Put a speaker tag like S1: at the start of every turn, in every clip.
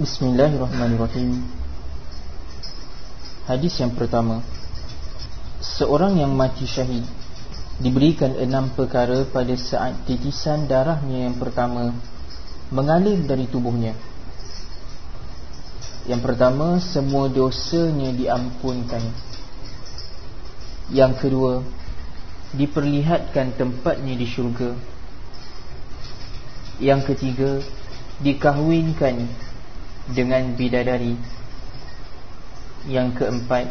S1: Bismillahirrahmanirrahim. Hadis yang pertama. Seorang yang mati syahid Diberikan enam perkara pada saat titisan darahnya yang pertama Mengalir dari tubuhnya. Yang pertama Semua dosanya diampunkan. Yang kedua Diperlihatkan tempatnya di syurga. Yang ketiga Dikahwinkan dengan bidadari. Yang keempat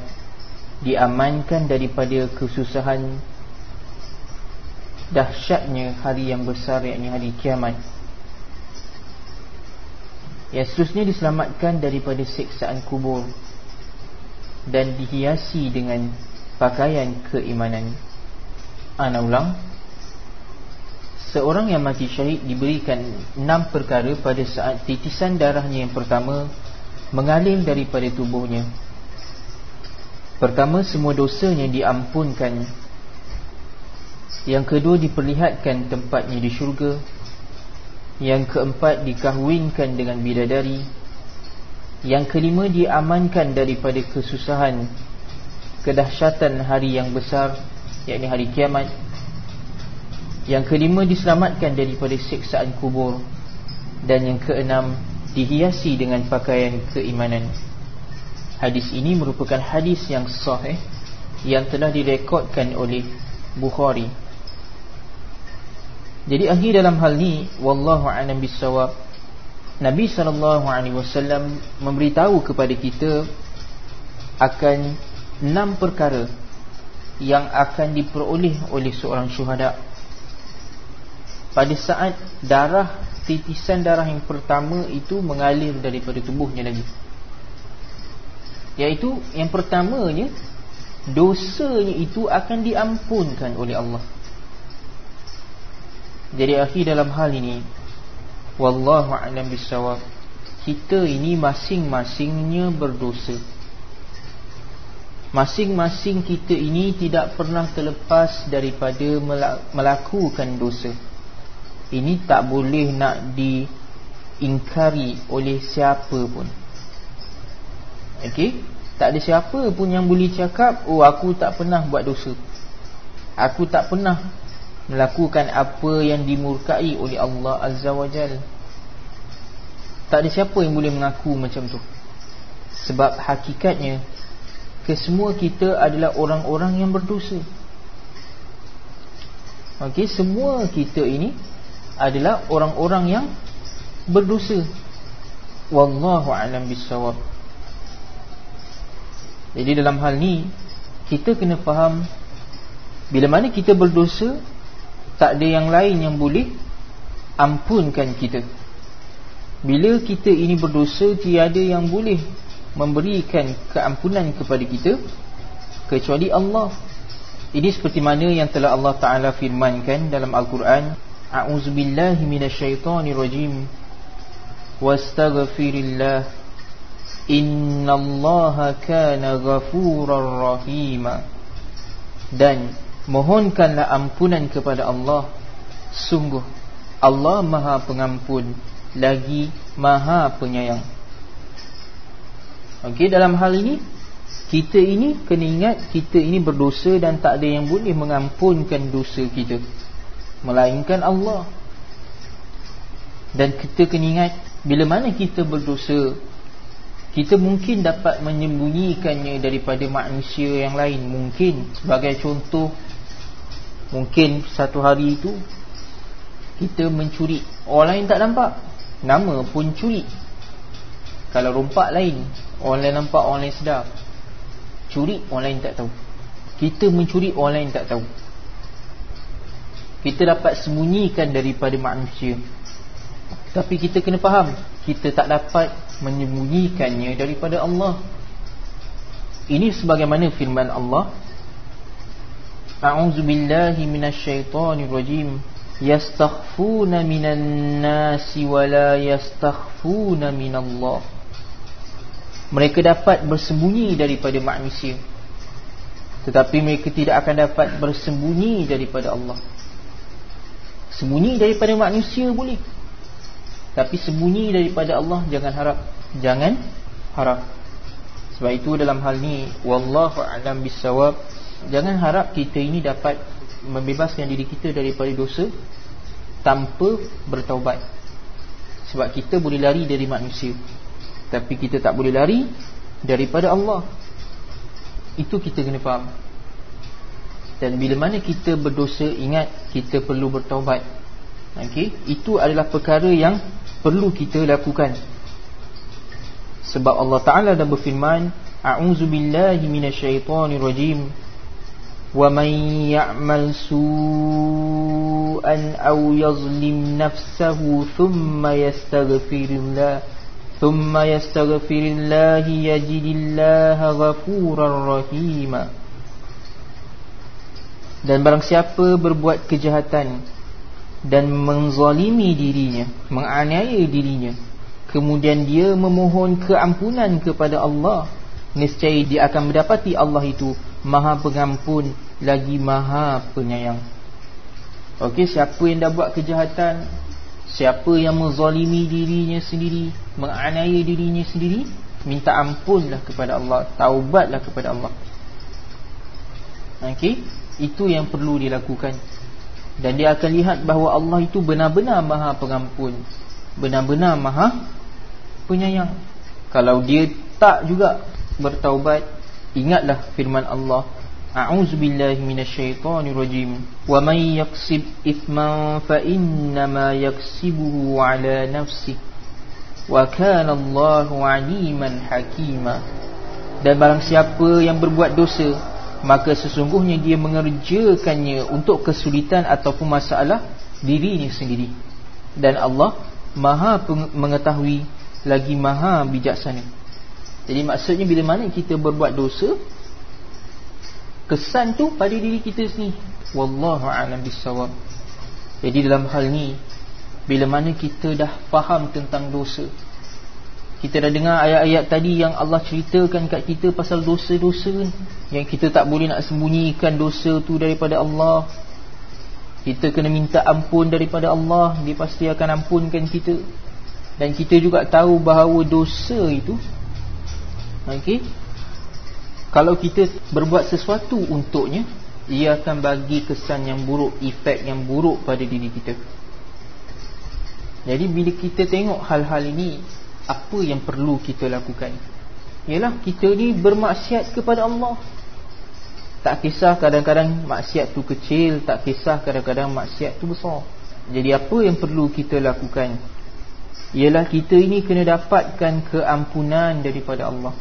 S1: Diamankan daripada kesusahan Dahsyatnya hari yang besar yakni hari kiamat. Yang seterusnya diselamatkan daripada siksaan kubur Dan dihiasi dengan pakaian keimanan. Ana ulang Seorang yang mati syahid diberikan enam perkara pada saat titisan darahnya yang pertama mengalir daripada tubuhnya. Pertama, semua dosanya diampunkan. Yang kedua, diperlihatkan tempatnya di syurga. Yang keempat, dikahwinkan dengan bidadari. Yang kelima, diamankan daripada kesusahan, kedahsyatan hari yang besar, yakni hari kiamat. Yang kelima diselamatkan daripada siksaan kubur. Dan yang keenam dihiasi dengan pakaian keimanan. Hadis ini merupakan hadis yang sahih Yang telah direkodkan oleh Bukhari. Jadi akhir dalam hal ini Wallahu'alam bisawab Nabi SAW memberitahu kepada kita Akan enam perkara Yang akan diperoleh oleh seorang syuhada' pada saat darah titisan darah yang pertama itu mengalir daripada tubuhnya lagi. Iaitu yang pertamanya dosanya itu akan diampunkan oleh Allah. Jadi akhir dalam hal ini wallahu a'lam bissawab kita ini masing-masingnya berdosa. Masing-masing kita ini tidak pernah terlepas daripada melakukan dosa ini tak boleh nak diingkari oleh siapa pun. Okey? Tak ada siapa pun yang boleh cakap Oh aku tak pernah buat dosa. Aku tak pernah Melakukan apa yang dimurkai oleh Allah Azza wa Jal. Tak ada siapa yang boleh mengaku macam tu. Sebab hakikatnya Kesemua kita adalah orang-orang yang berdosa. Okey, semua kita ini adalah orang-orang yang berdosa. Wallahu a'lam bissawab. Jadi dalam hal ni kita kena faham bila mana kita berdosa tak ada yang lain yang boleh ampunkan kita. Bila kita ini berdosa tiada yang boleh memberikan keampunan kepada kita kecuali Allah. Ini seperti mana yang telah Allah Taala firmankan dalam Al-Quran أعوذ بالله من الشيطان الرجيم واستغفر الله إن الله كان غفورا رحيما dan mohonkanlah ampunan kepada Allah sungguh Allah Maha Pengampun lagi Maha Penyayang Okey dalam hal ini kita ini kena ingat kita ini berdosa dan tak ada yang boleh mengampunkan dosa kita Melainkan Allah. Dan kita kena ingat Bila mana kita berdosa Kita mungkin dapat menyembunyikannya Daripada manusia yang lain. Mungkin sebagai contoh Mungkin satu hari itu Kita mencuri. Orang lain tak nampak. Nama pun curi. Kalau rompak lain Orang lain nampak, orang lain sedar. Curi, orang lain tak tahu. Kita mencuri, orang lain tak tahu kita dapat sembunyikan daripada manusia. Tapi kita kena faham Kita tak dapat menyembunyikannya daripada Allah. Ini sebagaimana firman Allah. A'udzu billahi minasyaitonir rajim yastakhfuna minan nasi wala yastakhfuna minallah. Mereka dapat bersembunyi daripada manusia. Tetapi mereka tidak akan dapat bersembunyi daripada Allah Sembunyi daripada manusia boleh. Tapi sembunyi daripada Allah Jangan harap. Jangan harap. Sebab itu dalam hal ni wallahu alam bisawab jangan harap kita ini dapat membebaskan diri kita daripada dosa tanpa bertaubat. Sebab kita boleh lari dari manusia. Tapi kita tak boleh lari daripada Allah. Itu kita kena faham dan bila mana kita berdosa ingat kita perlu bertaubat. Okey? Itu adalah perkara yang perlu kita lakukan. Sebab Allah taala dah berfirman a'udzubillahi minasyaitonirrajim wa man ya'mal su'an aw yazlim nafsahu thumma yastaghfirullah thumma yastaghfirullah yajidillaha ghafurar rahima dan barang siapa berbuat kejahatan dan menzalimi dirinya, menganiaya dirinya, kemudian dia memohon keampunan kepada Allah, nescaya dia akan mendapati Allah itu Maha Pengampun lagi Maha Penyayang. Okey, siapa yang dah buat kejahatan, siapa yang menzalimi dirinya sendiri, menganiaya dirinya sendiri, minta ampunlah kepada Allah, taubatlah kepada Allah. Okey? Itu yang perlu dilakukan. Dan dia akan lihat bahawa Allah itu benar-benar maha pengampun. Benar-benar maha penyayang. Kalau dia tak juga bertaubat Ingatlah firman Allah. A'udzubillahi minasyaitonirrajim Wa man yaksib ithman fa innama yaksibuhu ala nafsi. Wa kana Allahu aliman hakima. Dan barang siapa yang berbuat dosa maka sesungguhnya dia mengerjakannya untuk kesulitan ataupun masalah dirinya sendiri. Dan Allah maha mengetahui lagi maha bijaksana. Jadi maksudnya bila mana kita berbuat dosa kesan tu pada diri kita sendiri. Wallahu a'lam bissawab. Jadi dalam hal ni bila mana kita dah faham tentang dosa kita dah dengar ayat-ayat tadi yang Allah ceritakan kat kita pasal dosa-dosa Yang kita tak boleh nak sembunyikan dosa tu daripada Allah. Kita kena minta ampun daripada Allah. Dia pasti akan ampunkan kita. Dan kita juga tahu bahawa dosa itu okay, Kalau kita berbuat sesuatu untuknya Ia akan bagi kesan yang buruk Efek yang buruk pada diri kita. Jadi bila kita tengok hal-hal ini apa yang perlu kita lakukan? Ialah kita ni bermaksiat kepada Allah. Tak kisah kadang-kadang maksiat tu kecil Tak kisah kadang-kadang maksiat tu besar. Jadi apa yang perlu kita lakukan? Ialah kita ini kena dapatkan keampunan daripada Allah.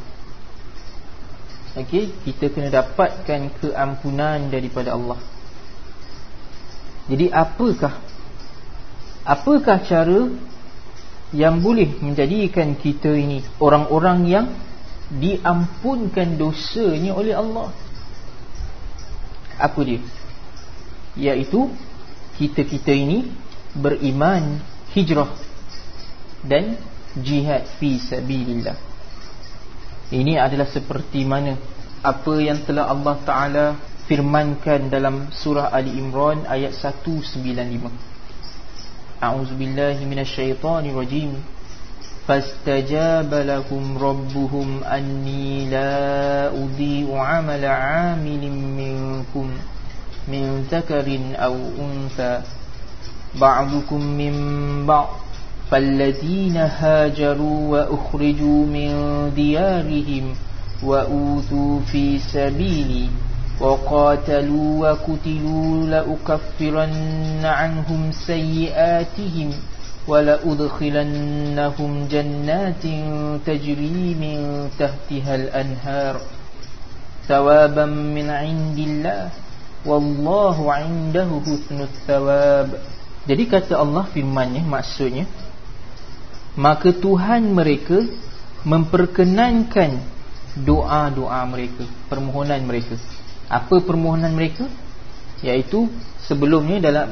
S1: Okey, kita kena dapatkan keampunan daripada Allah. Jadi apakah Apakah cara yang boleh menjadikan kita ini orang-orang yang diampunkan dosanya oleh Allah. Apa dia? Iaitu kita-kita ini beriman hijrah dan jihad fi sabilillah. Ini adalah seperti mana apa yang telah Allah Taala firmankan dalam surah Ali Imran ayat 195. أعوذ بالله من الشيطان الرجيم. فاستجاب لهم ربهم أني لا أضيء عمل عامل منكم من ذكر أو أنثى. بعضكم من بعض. فالذين هاجروا وأخرجوا من ديارهم وأوتوا في سبيلي وقاتلوا وكتلوا لأكفرن عنهم سيئاتهم ولأدخلنهم جنات تجري من تحتها الأنهار ثوابا من عند الله والله عنده حسن الثواب Jadi kata Allah firmannya maksudnya Maka Tuhan mereka memperkenankan doa-doa mereka Permohonan mereka apa permohonan mereka? Iaitu sebelumnya dalam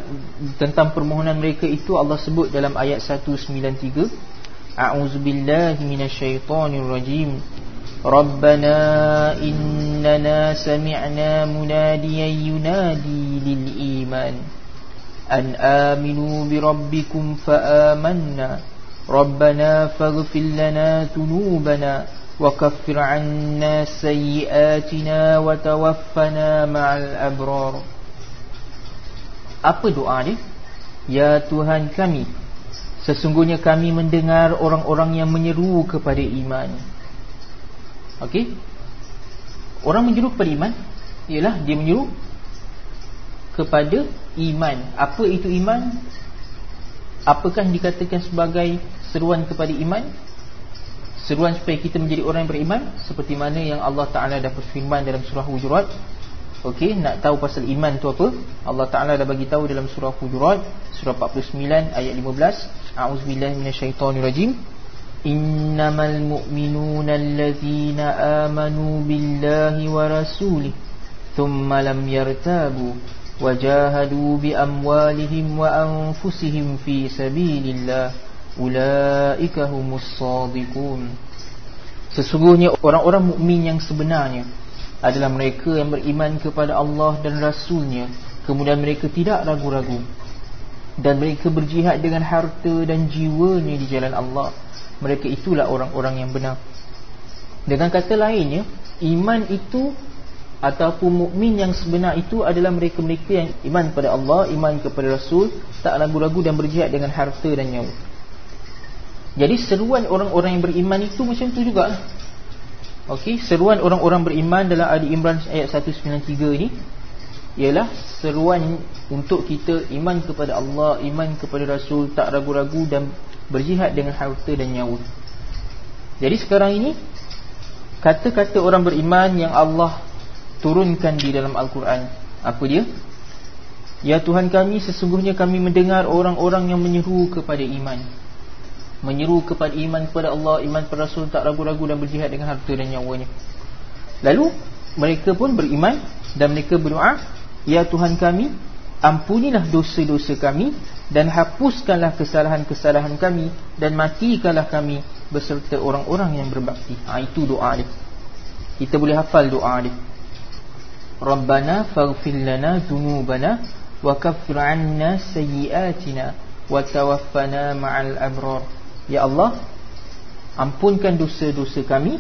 S1: tentang permohonan mereka itu Allah sebut dalam ayat 193 A'udzubillahi minasyaitonirrajim. Rabbana innana sami'na munadiyan yunadi lil iman. An aminu fa amanna. rabbana faghfir lana dhunubana وكفر عنا سيئاتنا وتوفنا مع الأبرار Apa doa dia? Ya Tuhan kami Sesungguhnya kami mendengar orang-orang yang menyeru kepada iman Okey Orang menyeru kepada iman Ialah dia menyeru Kepada iman Apa itu iman? Apakah dikatakan sebagai seruan kepada iman? Seruan supaya kita menjadi orang yang beriman Seperti mana yang Allah Ta'ala dah berfirman dalam surah Hujurat. Okey, nak tahu pasal iman tu apa? Allah Ta'ala dah bagi tahu dalam surah Hujurat Surah 49 ayat 15 A'udzubillahiminasyaitonirrajim Innamal mu'minuna allazina amanu billahi wa rasulih Thumma lam yartabu Wajahadu bi amwalihim wa anfusihim fi sabilillah ulaika humus sadiqun. Sesungguhnya orang-orang mukmin yang sebenarnya adalah mereka yang beriman kepada Allah dan rasulnya. Kemudian mereka tidak ragu-ragu. Dan mereka berjihad dengan harta dan jiwanya di jalan Allah. Mereka itulah orang-orang yang benar. Dengan kata lainnya iman itu ataupun mukmin yang sebenar itu adalah mereka-mereka yang iman kepada Allah, iman kepada Rasul, tak ragu-ragu dan berjihad dengan harta dan nyawa. Jadi seruan orang-orang yang beriman itu macam tu juga Okey, seruan orang-orang beriman dalam Ali Imran ayat 193 ini ialah seruan untuk kita iman kepada Allah, iman kepada Rasul, tak ragu-ragu dan berjihad dengan harta dan nyawa. Jadi sekarang ini kata-kata orang beriman yang Allah turunkan di dalam Al-Quran apa dia? Ya Tuhan kami sesungguhnya kami mendengar orang-orang yang menyeru kepada iman menyeru kepada iman kepada Allah, iman kepada Rasul tak ragu-ragu dan berjihad dengan harta dan nyawanya. Lalu mereka pun beriman dan mereka berdoa, "Ya Tuhan kami, ampunilah dosa-dosa kami dan hapuskanlah kesalahan-kesalahan kami dan matikanlah kami beserta orang-orang yang berbakti." Ha, itu doa dia. Kita boleh hafal doa dia. Rabbana faghfir lana dhunubana wa kaffir 'anna sayyi'atina wa tawaffana ma'al abrar. Ya Allah Ampunkan dosa-dosa kami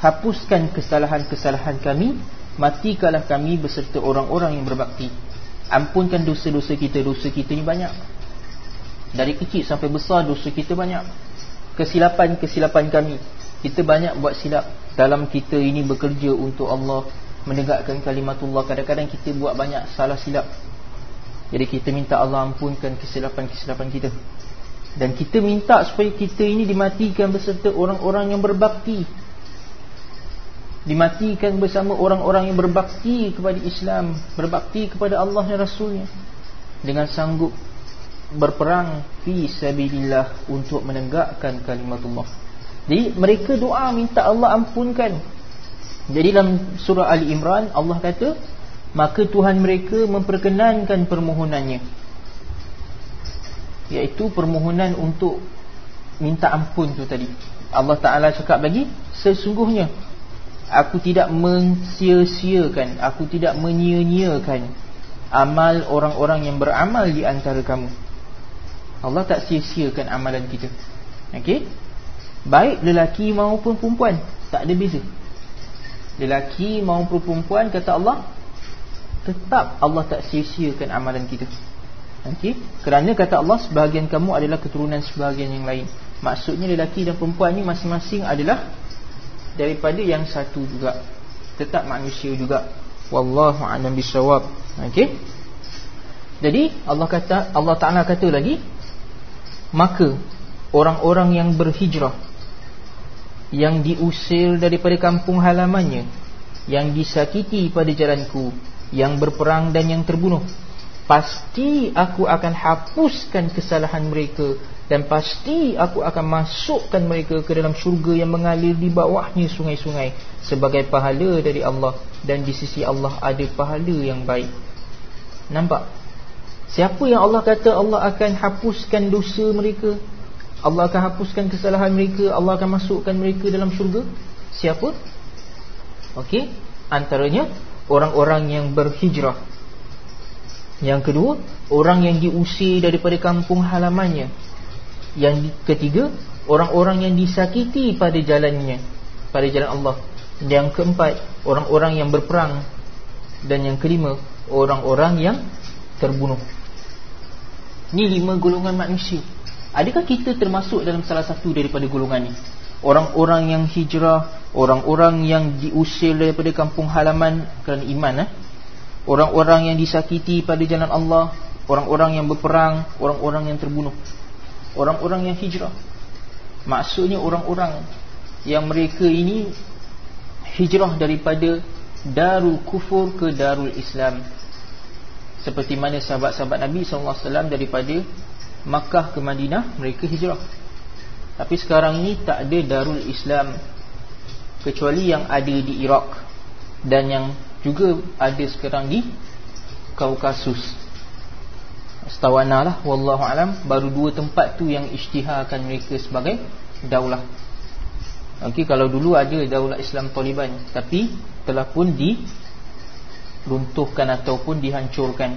S1: Hapuskan kesalahan-kesalahan kami Matikanlah kami beserta orang-orang yang berbakti. Ampunkan dosa-dosa kita Dosa kita ni banyak. Dari kecil sampai besar dosa kita banyak. Kesilapan-kesilapan kami Kita banyak buat silap. Dalam kita ini bekerja untuk Allah Menegakkan kalimatullah Kadang-kadang kita buat banyak salah silap. Jadi kita minta Allah ampunkan kesilapan-kesilapan kita dan kita minta supaya kita ini dimatikan beserta orang-orang yang berbakti. Dimatikan bersama orang-orang yang berbakti kepada Islam Berbakti kepada Allah dan Rasulnya. Dengan sanggup berperang Fi sabidillah untuk menegakkan kalimatullah. Jadi mereka doa minta Allah ampunkan. Jadi dalam surah Ali Imran Allah kata Maka Tuhan mereka memperkenankan permohonannya iaitu permohonan untuk minta ampun tu tadi. Allah Ta'ala cakap lagi sesungguhnya aku tidak mensia-siakan aku tidak menyia-nyiakan amal orang-orang yang beramal di antara kamu. Allah tak sia-siakan amalan kita. Okey, baik lelaki maupun perempuan tak ada beza. Lelaki maupun perempuan kata Allah tetap Allah tak sia-siakan amalan kita Okey, kerana kata Allah sebahagian kamu adalah keturunan sebahagian yang lain. Maksudnya lelaki dan perempuan ni masing-masing adalah daripada yang satu juga. Tetap manusia juga. Wallahu a'lam bissawab. Okey. Jadi Allah kata Allah Taala kata lagi maka orang-orang yang berhijrah yang diusir daripada kampung halamannya yang disakiti pada jalanku yang berperang dan yang terbunuh pasti aku akan hapuskan kesalahan mereka dan pasti aku akan masukkan mereka ke dalam syurga yang mengalir di bawahnya sungai-sungai sebagai pahala dari Allah dan di sisi Allah ada pahala yang baik. Nampak? Siapa yang Allah kata Allah akan hapuskan dosa mereka? Allah akan hapuskan kesalahan mereka? Allah akan masukkan mereka dalam syurga? Siapa? Okey antaranya orang-orang yang berhijrah yang kedua, orang yang diusir daripada kampung halamannya. Yang ketiga Orang-orang yang disakiti pada jalannya Pada jalan Allah. Yang keempat Orang-orang yang berperang. Dan yang kelima Orang-orang yang terbunuh. Ini lima golongan manusia. Adakah kita termasuk dalam salah satu daripada golongan ini Orang-orang yang hijrah Orang-orang yang diusir daripada kampung halaman Kerana iman eh? Orang-orang yang disakiti pada jalan Allah Orang-orang yang berperang Orang-orang yang terbunuh Orang-orang yang hijrah. Maksudnya orang-orang Yang mereka ini Hijrah daripada Darul kufur ke Darul Islam. Seperti mana sahabat-sahabat Nabi SAW Daripada Makkah ke Madinah Mereka hijrah. Tapi sekarang ini tak ada Darul Islam Kecuali yang ada di Iraq Dan yang juga ada sekarang di Kaukasus Setawana lah Wallahu alam Baru dua tempat tu yang isytiharkan mereka sebagai Daulah. Okey, Kalau dulu ada daulah Islam Taliban Tapi telah pun diruntuhkan ataupun dihancurkan.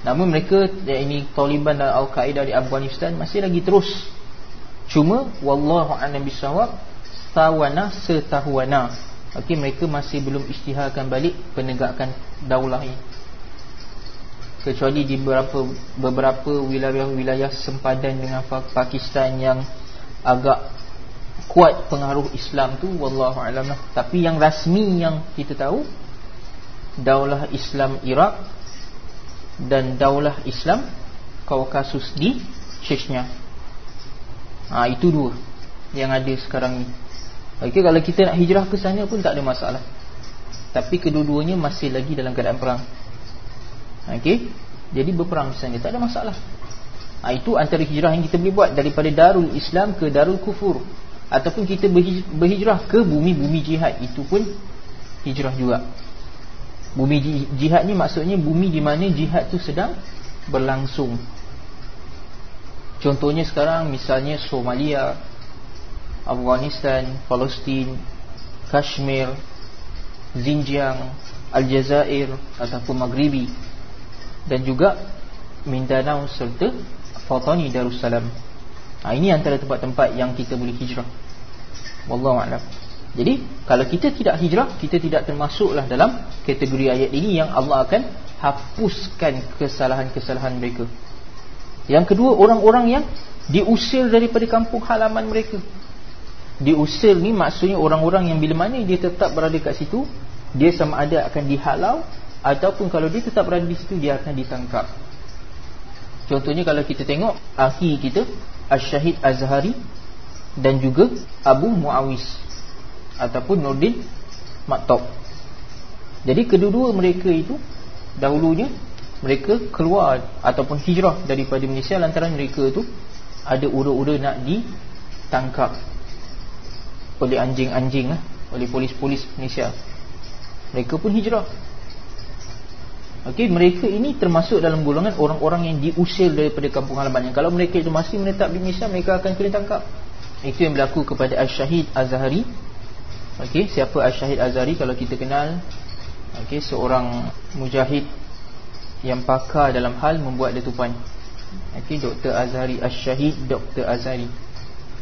S1: Namun mereka ini Taliban dan Al-Qaeda di Afghanistan Masih lagi terus. Cuma Wallahu alam bisawab Setawana setahuana Okey, Mereka masih belum isytiharkan balik Penegakan daulah ini. Kecuali di beberapa beberapa wilayah-wilayah sempadan dengan Pakistan yang agak kuat pengaruh Islam tu wallahu alam lah. tapi yang rasmi yang kita tahu daulah Islam Iraq dan daulah Islam Kaukasus di Chechnya. Ha, itu dua yang ada sekarang ni okey kalau kita nak hijrah ke sana pun tak ada masalah tapi kedua-duanya masih lagi dalam keadaan perang Okey. Jadi berperang misalnya tak ada masalah. Ha, itu antara hijrah yang kita boleh buat daripada darul Islam ke darul kufur ataupun kita berhijrah ke bumi-bumi jihad itu pun hijrah juga. Bumi jihad ni maksudnya bumi di mana jihad tu sedang berlangsung. Contohnya sekarang misalnya Somalia, Afghanistan, Palestin, Kashmir, Xinjiang, Aljazair ataupun Maghribi dan juga Mindanao serta Fatani Darussalam. Ha, ini antara tempat-tempat yang kita boleh hijrah. Wallahu a'lam. Jadi kalau kita tidak hijrah, kita tidak termasuklah dalam kategori ayat ini yang Allah akan hapuskan kesalahan-kesalahan mereka. Yang kedua, orang-orang yang diusir daripada kampung halaman mereka. Diusir ni maksudnya orang-orang yang bila mana dia tetap berada kat situ, dia sama ada akan dihalau ataupun kalau dia tetap berada di situ dia akan ditangkap. Contohnya kalau kita tengok akhi kita Asy-Syahid Azhari dan juga Abu Muawis ataupun Nurdin Maktab. Jadi kedua-dua mereka itu dahulunya mereka keluar ataupun hijrah daripada Malaysia lantaran mereka itu ada ura-ura nak ditangkap oleh anjing-anjing lah, oleh polis-polis Malaysia. Mereka pun hijrah Okey, mereka ini termasuk dalam golongan orang-orang yang diusir daripada kampung halaman. Kalau mereka itu masih menetap di Malaysia, mereka akan kena tangkap. Itu yang berlaku kepada Al-Syahid Azhari. Okey, siapa Al-Syahid Azhari kalau kita kenal? Okey, seorang mujahid yang pakar dalam hal membuat letupan. Okey, Dr. Azhari Al-Syahid Dr. Azhari.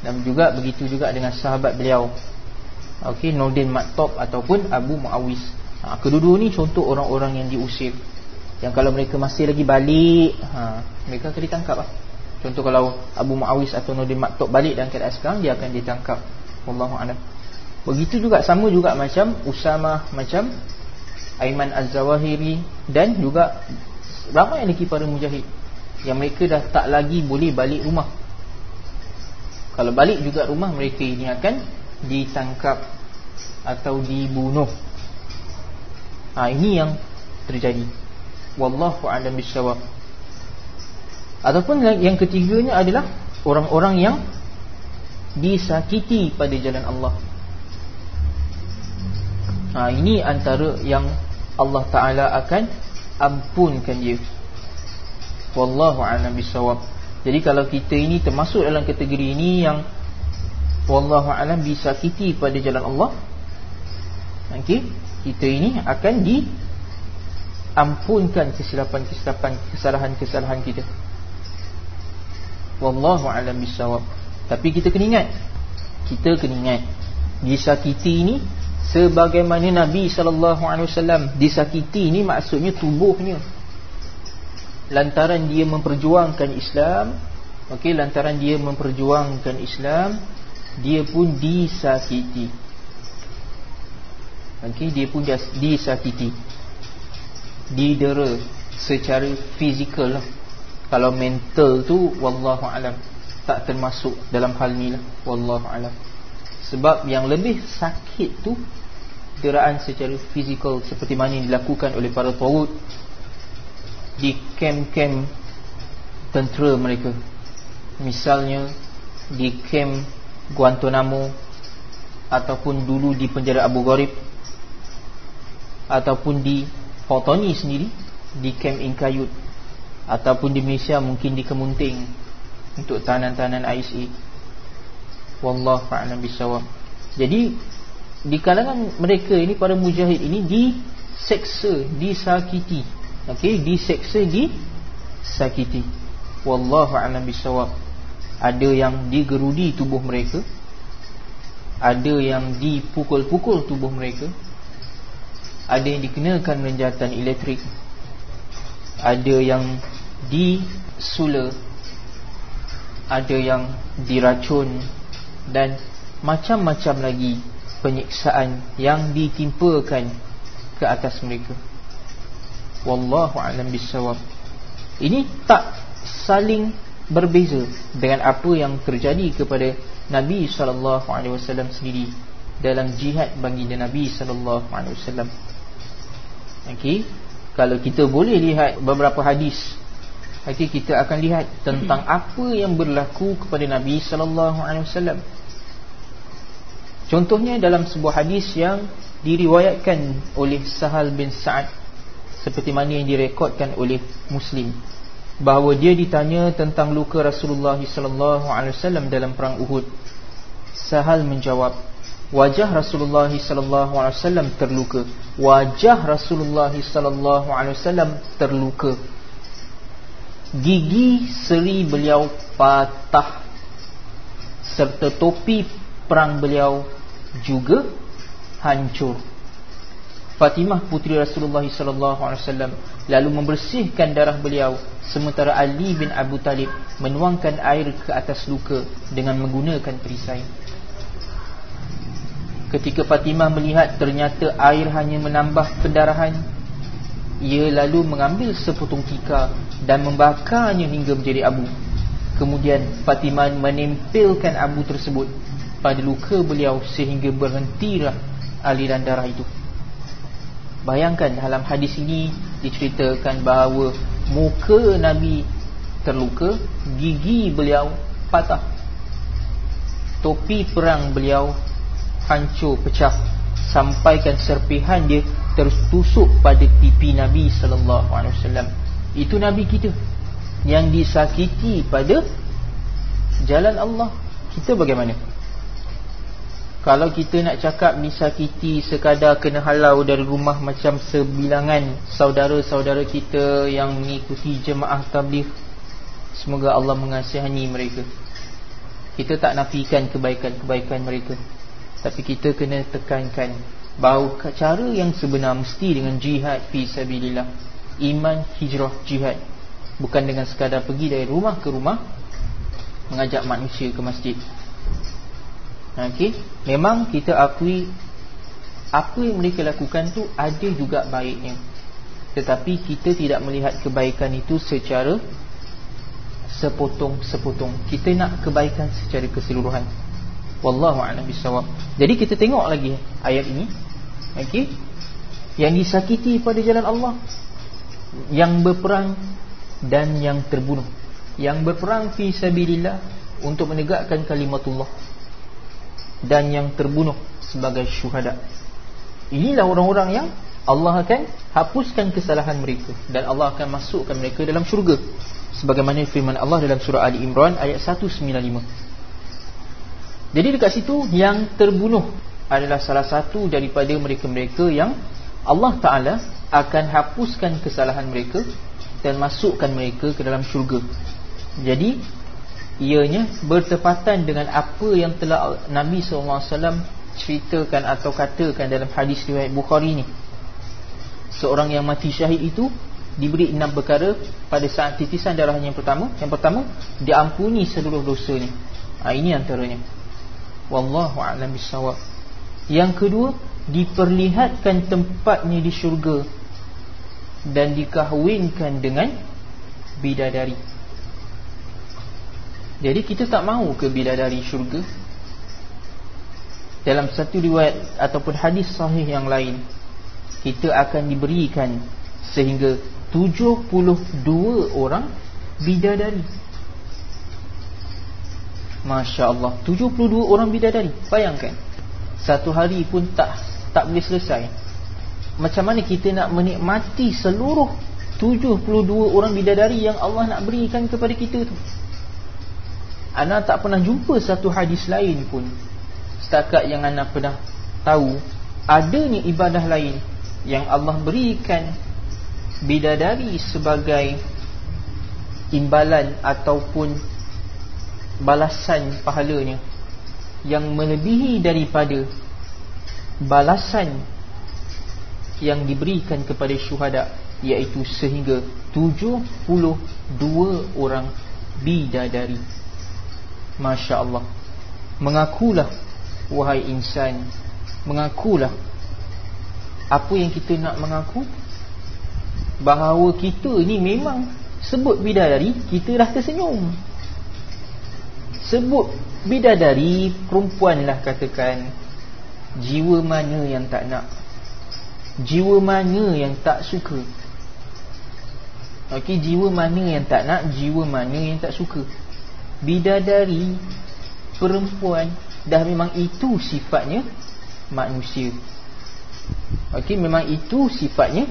S1: Dan juga begitu juga dengan sahabat beliau. Okey, Nordin Maktob ataupun Abu Muawis. Ha, kedua-dua ni contoh orang-orang yang diusir Yang kalau mereka masih lagi balik ha, Mereka akan ditangkap lah. Contoh kalau Abu Muawis atau Nurdin Maktob balik dan keadaan sekarang Dia akan ditangkap Wallahu'alam Begitu juga sama juga macam Usama macam Aiman Az-Zawahiri Dan juga Ramai lagi para mujahid Yang mereka dah tak lagi boleh balik rumah Kalau balik juga rumah mereka ini akan Ditangkap Atau dibunuh. Ha, Ini yang terjadi. Wallahu a'lam bishawab Ataupun yang ketiganya adalah Orang-orang yang Disakiti pada jalan Allah. Ha, Ini antara yang Allah Ta'ala akan Ampunkan dia. Wallahu a'lam bishawab Jadi kalau kita ini termasuk dalam kategori ini Yang Wallahu a'lam disakiti pada jalan Allah Okey kita ini akan diampunkan kesilapan-kesilapan kesalahan-kesalahan kita. wallahu alam bisawab tapi kita kena ingat kita kena ingat disakiti ini sebagaimana Nabi sallallahu alaihi wasallam disakiti ini maksudnya tubuhnya lantaran dia memperjuangkan Islam okey lantaran dia memperjuangkan Islam dia pun disakiti. Okey dia pun disakiti. Didera secara fizikal lah. Kalau mental tu wallahu alam tak termasuk dalam hal ni lah. Wallahu alam. Sebab yang lebih sakit tu deraan secara fizikal seperti mana dilakukan oleh para tawud di kem-kem tentera mereka. Misalnya di kem Guantanamo ataupun dulu di penjara Abu Ghraib ataupun di Fotoni sendiri di kem Inkayut ataupun di Malaysia mungkin di Kemunting untuk tahanan-tahanan ISA wallahu a'lam bisawab jadi di kalangan mereka ini para mujahid ini diseksa disakiti okey diseksa disakiti. Wallahu a'lam bisawab ada yang digerudi tubuh mereka. Ada yang dipukul-pukul tubuh mereka. Ada yang dikenakan renjatan elektrik. Ada yang disula. Ada yang diracun. Dan macam-macam lagi penyiksaan yang ditimpakan ke atas mereka wallahu alam bisawab ini tak saling berbeza dengan apa yang terjadi kepada Nabi sallallahu alaihi wasallam sendiri dalam jihad baginda Nabi sallallahu alaihi wasallam. Okey kalau kita boleh lihat beberapa hadis okey kita akan lihat tentang apa yang berlaku kepada Nabi sallallahu alaihi wasallam. Contohnya dalam sebuah hadis yang diriwayatkan oleh Sahal bin Sa'ad seperti mana yang direkodkan oleh Muslim. Bahawa dia ditanya tentang luka Rasulullah sallallahu alaihi wasallam dalam perang Uhud. Sahal menjawab wajah Rasulullah sallallahu alaihi wasallam terluka. Wajah Rasulullah sallallahu alaihi wasallam terluka. Gigi seri beliau patah. Serta topi perang beliau juga hancur Fatimah putri Rasulullah wasallam lalu membersihkan darah beliau sementara Ali bin Abu Talib menuangkan air ke atas luka dengan menggunakan perisai. Ketika Fatimah melihat ternyata air hanya menambah pendarahan, ia lalu mengambil sepotong tika dan membakarnya hingga menjadi abu. Kemudian Fatimah menempelkan abu tersebut pada luka beliau sehingga berhentilah aliran darah itu. Bayangkan dalam hadis ini diceritakan bahawa muka Nabi terluka, gigi beliau patah. Topi perang beliau hancur pecah sampaikan serpihan dia tertusuk pada pipi Nabi sallallahu alaihi wasallam. Itu nabi kita yang disakiti pada jalan Allah. Kita bagaimana? Kalau kita nak cakap disakiti sekadar kena halau dari rumah macam sebilangan saudara-saudara kita yang mengikuti jemaah tabligh semoga Allah mengasihani mereka. Kita tak nafikan kebaikan-kebaikan mereka. Tapi kita kena tekankan bahawa cara yang sebenar mesti dengan jihad fi sabilillah. Iman hijrah jihad bukan dengan sekadar pergi dari rumah ke rumah mengajak manusia ke masjid. Okey, memang kita akui apa yang mereka lakukan tu ada juga baiknya. Tetapi kita tidak melihat kebaikan itu secara sepotong-sepotong. Kita nak kebaikan secara keseluruhan. Wallahu a'lam bissawab. Jadi kita tengok lagi ayat ini. Okey. Yang disakiti pada jalan Allah, yang berperang dan yang terbunuh. Yang berperang fi sabilillah untuk menegakkan kalimatullah dan yang terbunuh sebagai syuhada. Inilah orang-orang yang Allah akan hapuskan kesalahan mereka dan Allah akan masukkan mereka dalam syurga. Sebagaimana firman Allah dalam surah Ali Imran ayat 195. Jadi dekat situ yang terbunuh adalah salah satu daripada mereka-mereka yang Allah Taala akan hapuskan kesalahan mereka dan masukkan mereka ke dalam syurga. Jadi ianya bertepatan dengan apa yang telah Nabi SAW ceritakan atau katakan dalam hadis riwayat Bukhari ni. Seorang yang mati syahid itu diberi enam perkara pada saat titisan darahnya yang pertama. Yang pertama diampuni seluruh dosanya. Ha, ini antaranya. Wallahu a'lam bissawab. Yang kedua diperlihatkan tempatnya di syurga dan dikahwinkan dengan bidadari jadi kita tak mahu ke bidadari syurga? Dalam satu riwayat Ataupun hadis sahih yang lain Kita akan diberikan Sehingga 72 orang Bidadari. Masya Allah 72 orang bidadari. Bayangkan Satu hari pun tak tak boleh selesai. Macam mana kita nak menikmati Seluruh 72 orang bidadari Yang Allah nak berikan kepada kita tu Ana tak pernah jumpa satu hadis lain pun. Setakat yang Ana pernah tahu Adanya ibadah lain Yang Allah berikan Bidadari sebagai Imbalan ataupun Balasan pahalanya Yang melebihi daripada Balasan Yang diberikan kepada syuhada Iaitu sehingga 72 orang Bidadari Masya Allah Mengakulah Wahai insan. Mengakulah. Apa yang kita nak mengaku? Bahawa kita ni memang Sebut bidadari Kita dah tersenyum. Sebut bidadari Perempuanlah katakan Jiwa mana yang tak nak? Jiwa mana yang tak suka? Okey, jiwa mana yang tak nak Jiwa mana yang tak suka bidadari perempuan. Dah memang itu sifatnya manusia. Okey memang itu sifatnya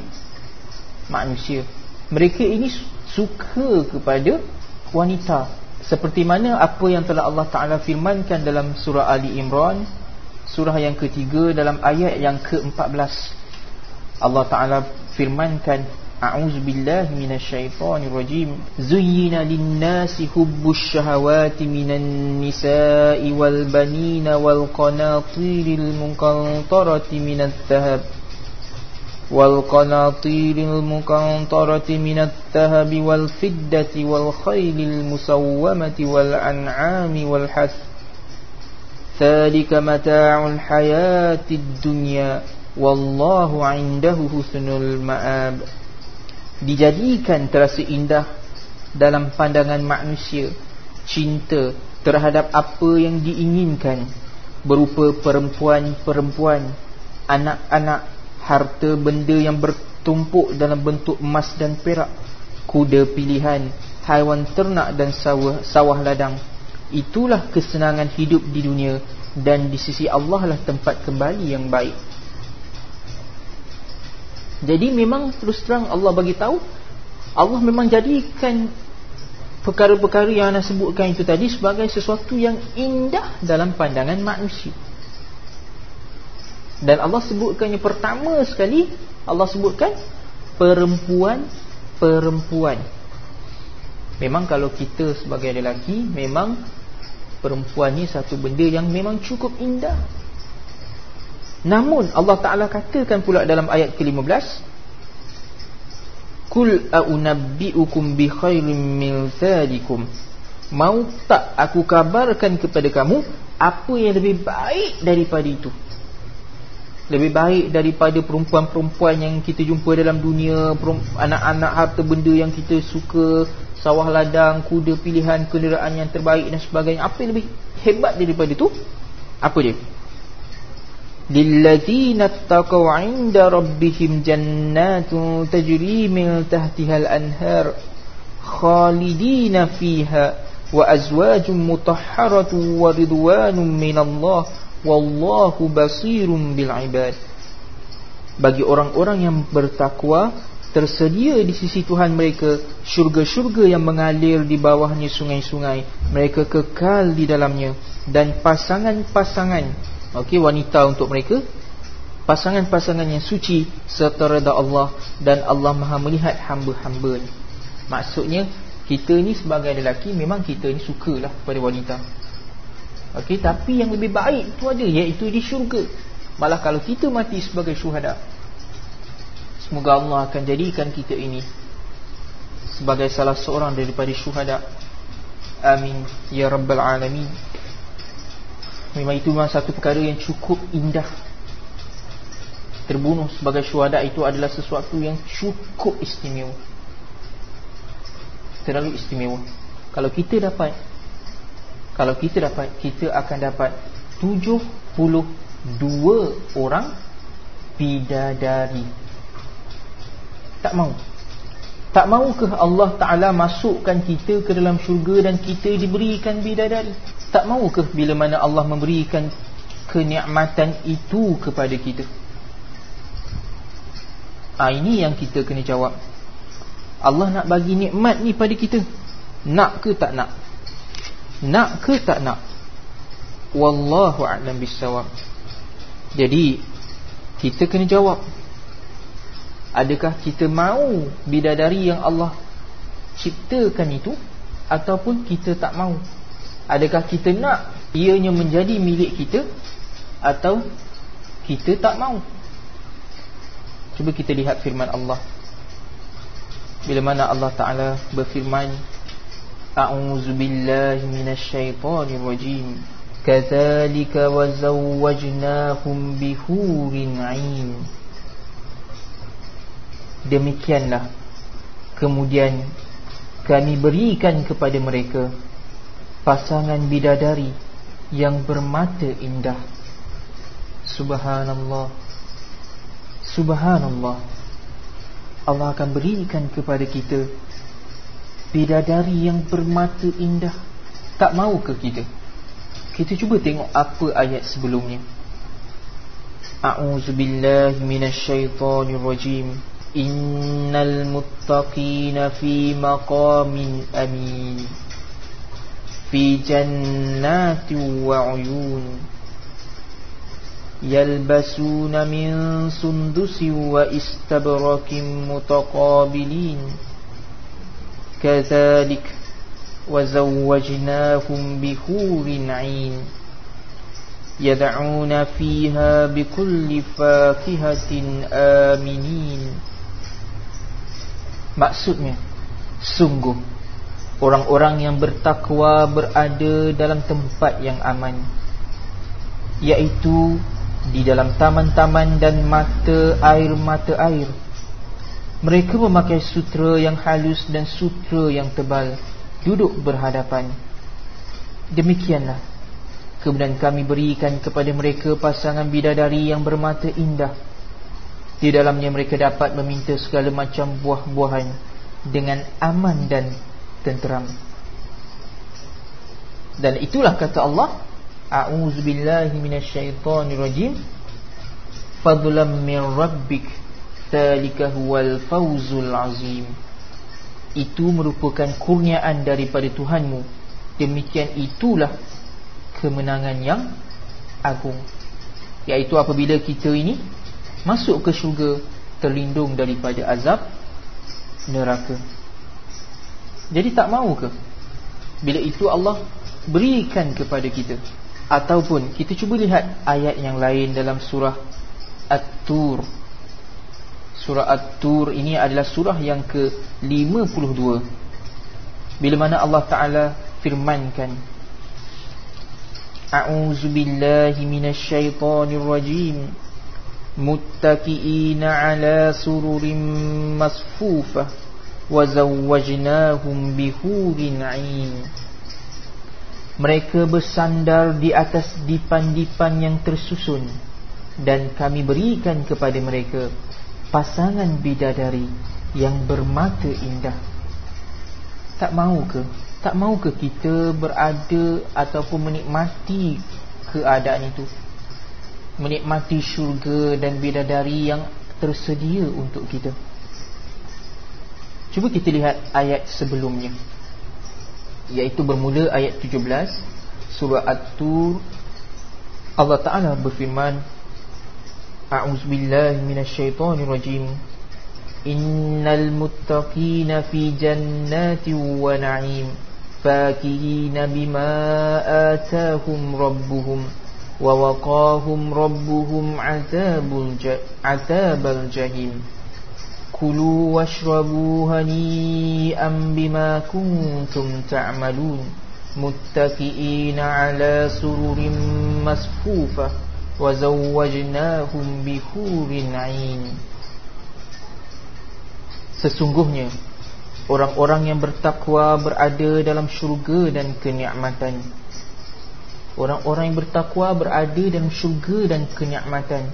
S1: manusia. Mereka ini suka kepada wanita. Seperti mana apa yang telah Allah Taala firmankan dalam surah Ali Imran surah yang ketiga dalam ayat yang ke-14 Allah Taala firmankan أعوذ بالله من الشيطان الرجيم. زين للناس حب الشهوات من النساء والبنين والقناطير المقنطرة من الذهب. والقناطير المقنطرة من الذهب والفدة والخيل المسومة والأنعام والحث. ذلك متاع الحياة الدنيا. والله عنده حسن المآب. Dijadikan terasa indah dalam pandangan manusia cinta terhadap apa yang diinginkan berupa perempuan-perempuan anak-anak harta benda yang bertumpuk dalam bentuk emas dan perak kuda pilihan haiwan ternak dan sawah, sawah ladang. Itulah kesenangan hidup di dunia dan di sisi Allah lah tempat kembali yang baik jadi memang terus terang Allah bagi tahu Allah memang jadikan perkara-perkara yang anda sebutkan itu tadi sebagai sesuatu yang indah dalam pandangan manusia. Dan Allah sebutkan yang pertama sekali Allah sebutkan perempuan-perempuan. Memang kalau kita sebagai lelaki memang perempuan ni satu benda yang memang cukup indah Namun Allah Ta'ala katakan pula dalam ayat ke-15 Kul a'unabbi'ukum bi khairim min thadikum Mau tak aku kabarkan kepada kamu Apa yang lebih baik daripada itu? Lebih baik daripada perempuan-perempuan yang kita jumpa dalam dunia Anak-anak harta benda yang kita suka Sawah ladang, kuda pilihan, kenderaan yang terbaik dan sebagainya. Apa yang lebih hebat daripada itu? Apa dia? للذين اتقوا عند ربهم جنات تجري من تحتها الأنهار خالدين فيها وأزواج مطهرة ورضوان من الله والله بصير بالعباد bagi orang-orang yang bertakwa tersedia di sisi Tuhan mereka syurga-syurga yang mengalir di bawahnya sungai-sungai mereka kekal di dalamnya dan pasangan-pasangan Okey wanita untuk mereka. Pasangan-pasangan yang suci serta redha Allah dan Allah Maha melihat hamba-hamba Maksudnya Kita ni sebagai lelaki Memang kita ni sukalah pada wanita. Okey, Tapi yang lebih baik tu ada Iaitu di syurga. Malah kalau kita mati sebagai syuhada Semoga Allah akan jadikan kita ini Sebagai salah seorang daripada syuhada. Amin. Ya Rabbal Alamin Memang itu memang satu perkara yang cukup indah. Terbunuh sebagai syuhada itu adalah sesuatu yang cukup istimewa. Terlalu istimewa. Kalau kita dapat Kalau kita dapat Kita akan dapat 72 orang Bidadari. Tak mau tak maukah Allah Ta'ala masukkan kita ke dalam syurga dan kita diberikan bidadari? Tak maukah bila mana Allah memberikan kenikmatan itu kepada kita? Ha, ini yang kita kena jawab. Allah nak bagi nikmat ni pada kita. Nak ke tak nak? Nak ke tak nak? Wallahu a'lam bissawab. Jadi kita kena jawab. Adakah kita mahu bidadari yang Allah ciptakan itu Ataupun kita tak mahu Adakah kita nak ianya menjadi milik kita Atau kita tak mahu Cuba kita lihat firman Allah. Bila mana Allah Ta'ala berfirman A'udzu billahi minasyaitonir rajim Kadzalika wazawwajnahum bihurin 'ain Demikianlah Kemudian Kami berikan kepada mereka Pasangan bidadari Yang bermata indah. Subhanallah. Subhanallah. Allah akan berikan kepada kita Bidadari yang bermata indah. Tak mahu ke kita? Kita cuba tengok apa ayat sebelumnya. A'udzubillahi minasyaitonirrajim إن المتقين في مقام أمين في جنات وعيون يلبسون من سندس واستبرك متقابلين كذلك وزوجناهم بحور عين يدعون فيها بكل فاكهة آمنين Maksudnya Sungguh Orang-orang yang bertakwa berada dalam tempat yang aman Iaitu Di dalam taman-taman dan mata air-mata air. Mereka memakai sutra yang halus dan sutra yang tebal Duduk berhadapan. Demikianlah Kemudian kami berikan kepada mereka pasangan bidadari yang bermata indah di dalamnya mereka dapat meminta segala macam buah-buahan Dengan aman dan tenteram. Dan itulah kata Allah A'udzubillahi minasyaitonirrajim. Fadlam min rabbik Thalika huwal fawzul azim. Itu merupakan kurniaan daripada Tuhanmu. Demikian itulah kemenangan yang agung. Iaitu apabila kita ini masuk ke syurga terlindung daripada azab neraka. Jadi tak mau ke? Bila itu Allah berikan kepada kita ataupun kita cuba lihat ayat yang lain dalam surah At-Tur. Surah At-Tur ini adalah surah yang ke-52. Bila mana Allah Taala firmankan A'udzu billahi minasyaitonir rajim. متكئين على سرر مصفوفة وزوجناهم بحور عين Mereka bersandar di atas dipan-dipan yang tersusun Dan kami berikan kepada mereka Pasangan bidadari yang bermata indah Tak mahu ke? Tak mahu ke kita berada ataupun menikmati keadaan itu? Menikmati syurga dan bidadari yang tersedia untuk kita. Cuba kita lihat ayat sebelumnya. Iaitu bermula ayat 17 surah At-Tur Allah Taala berfirman A'udzubillahi minasyaitonirrajim Innal muttaqina fi jannati wa na'im Fakihina bima atahum rabbuhum Wa waqahum rabbuhum azabal jahim Kulu washrabu hani'an bima kuntum ta'malun Muttaki'ina ala sururin masfufah وَزَوَّجْنَاهُمْ بِحُورٍ عِينٍ Sesungguhnya Orang-orang yang bertakwa berada dalam syurga dan kenikmatan Orang-orang yang bertakwa berada dalam syurga dan kenikmatan.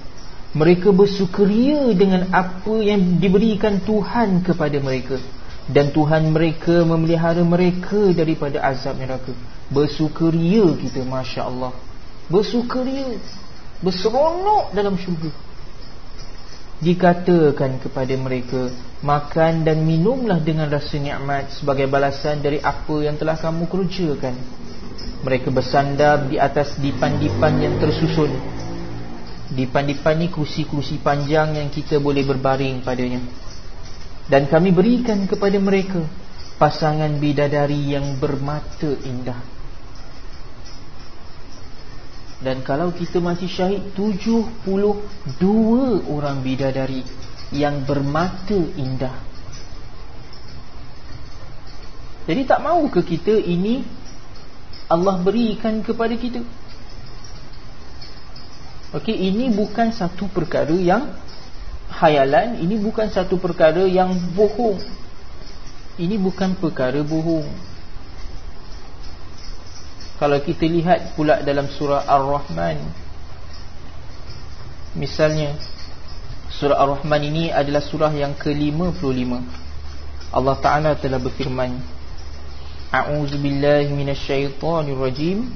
S1: Mereka bersukaria dengan apa yang diberikan Tuhan kepada mereka. Dan Tuhan mereka memelihara mereka daripada azab neraka. Bersukaria kita Masya Allah Bersukaria berseronok dalam syurga. Dikatakan kepada mereka makan dan minumlah dengan rasa nikmat sebagai balasan dari apa yang telah kamu kerjakan mereka bersandar di atas dipan-dipan yang tersusun. Dipan-dipan ni kursi-kursi panjang yang kita boleh berbaring padanya. Dan kami berikan kepada mereka pasangan bidadari yang bermata indah. Dan kalau kita masih syahid 72 orang bidadari Yang bermata indah. Jadi tak mahu ke kita ini Allah berikan kepada kita. Okey, ini bukan satu perkara yang Hayalan Ini bukan satu perkara yang bohong. Ini bukan perkara bohong. Kalau kita lihat pula dalam surah Ar-Rahman Misalnya Surah Ar-Rahman ini adalah surah yang ke-55 Allah Ta'ala telah berfirman A'udzu billahi minasyaitonir rajim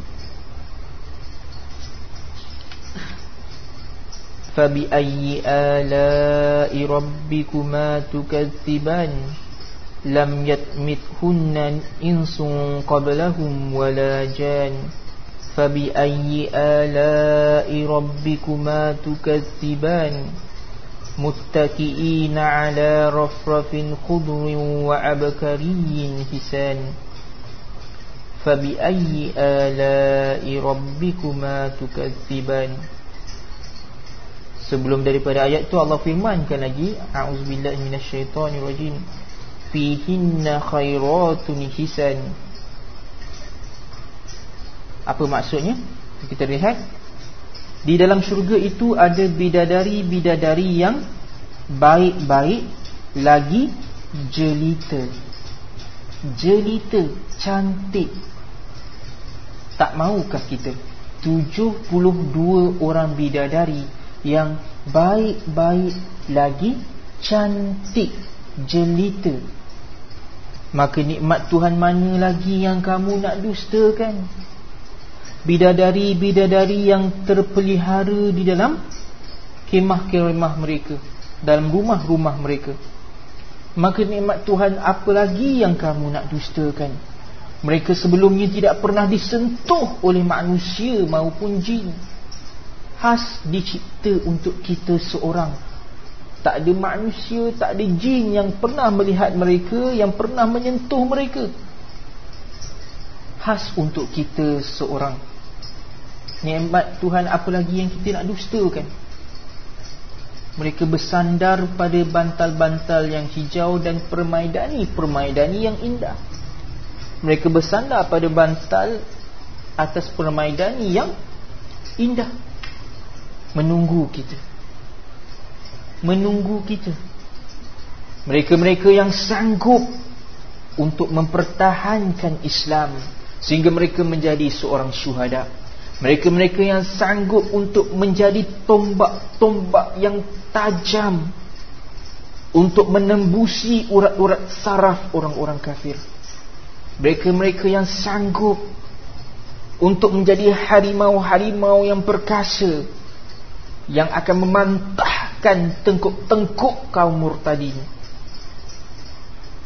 S1: Fabi ayyi ala'i rabbikuma tukadziban لم يتمثهن إنس قبلهم ولا جان فبأي آلاء ربكما تكذبان متكئين على رفرف خضر وعبكري حسان فبأي آلاء ربكما تكذبان Sebelum daripada ayat tu Allah firmankan lagi A'udzubillahi minasyaitonirrajim fihinna khairatun hisan apa maksudnya kita lihat di dalam syurga itu ada bidadari-bidadari yang baik-baik lagi jelita jelita cantik tak maukah kita? 72 orang bidadari yang baik-baik lagi cantik jelita. Maka nikmat Tuhan mana lagi yang kamu nak dustakan? Bidadari-bidadari yang terpelihara di dalam Kemah-kemah mereka Dalam rumah-rumah mereka. Maka nikmat Tuhan apa lagi yang kamu nak dustakan Mereka sebelumnya tidak pernah disentuh oleh manusia maupun jin. Khas dicipta untuk kita seorang. Tak ada manusia, tak ada jin yang pernah melihat mereka Yang pernah menyentuh mereka. Khas untuk kita seorang. Nikmat Tuhan apa lagi yang kita nak dustakan? Mereka bersandar pada bantal-bantal yang hijau Dan permaidani-permaidani yang indah Mereka bersandar pada bantal Atas permaidani yang indah. Menunggu kita. Menunggu kita. Mereka-mereka yang sanggup untuk mempertahankan Islam sehingga mereka menjadi seorang syuhada. Mereka-mereka yang sanggup untuk menjadi tombak-tombak yang tajam untuk menembusi urat-urat saraf orang-orang kafir mereka-mereka yang sanggup untuk menjadi harimau-harimau yang perkasa yang akan memantahkan tengkuk-tengkuk kaum murtadin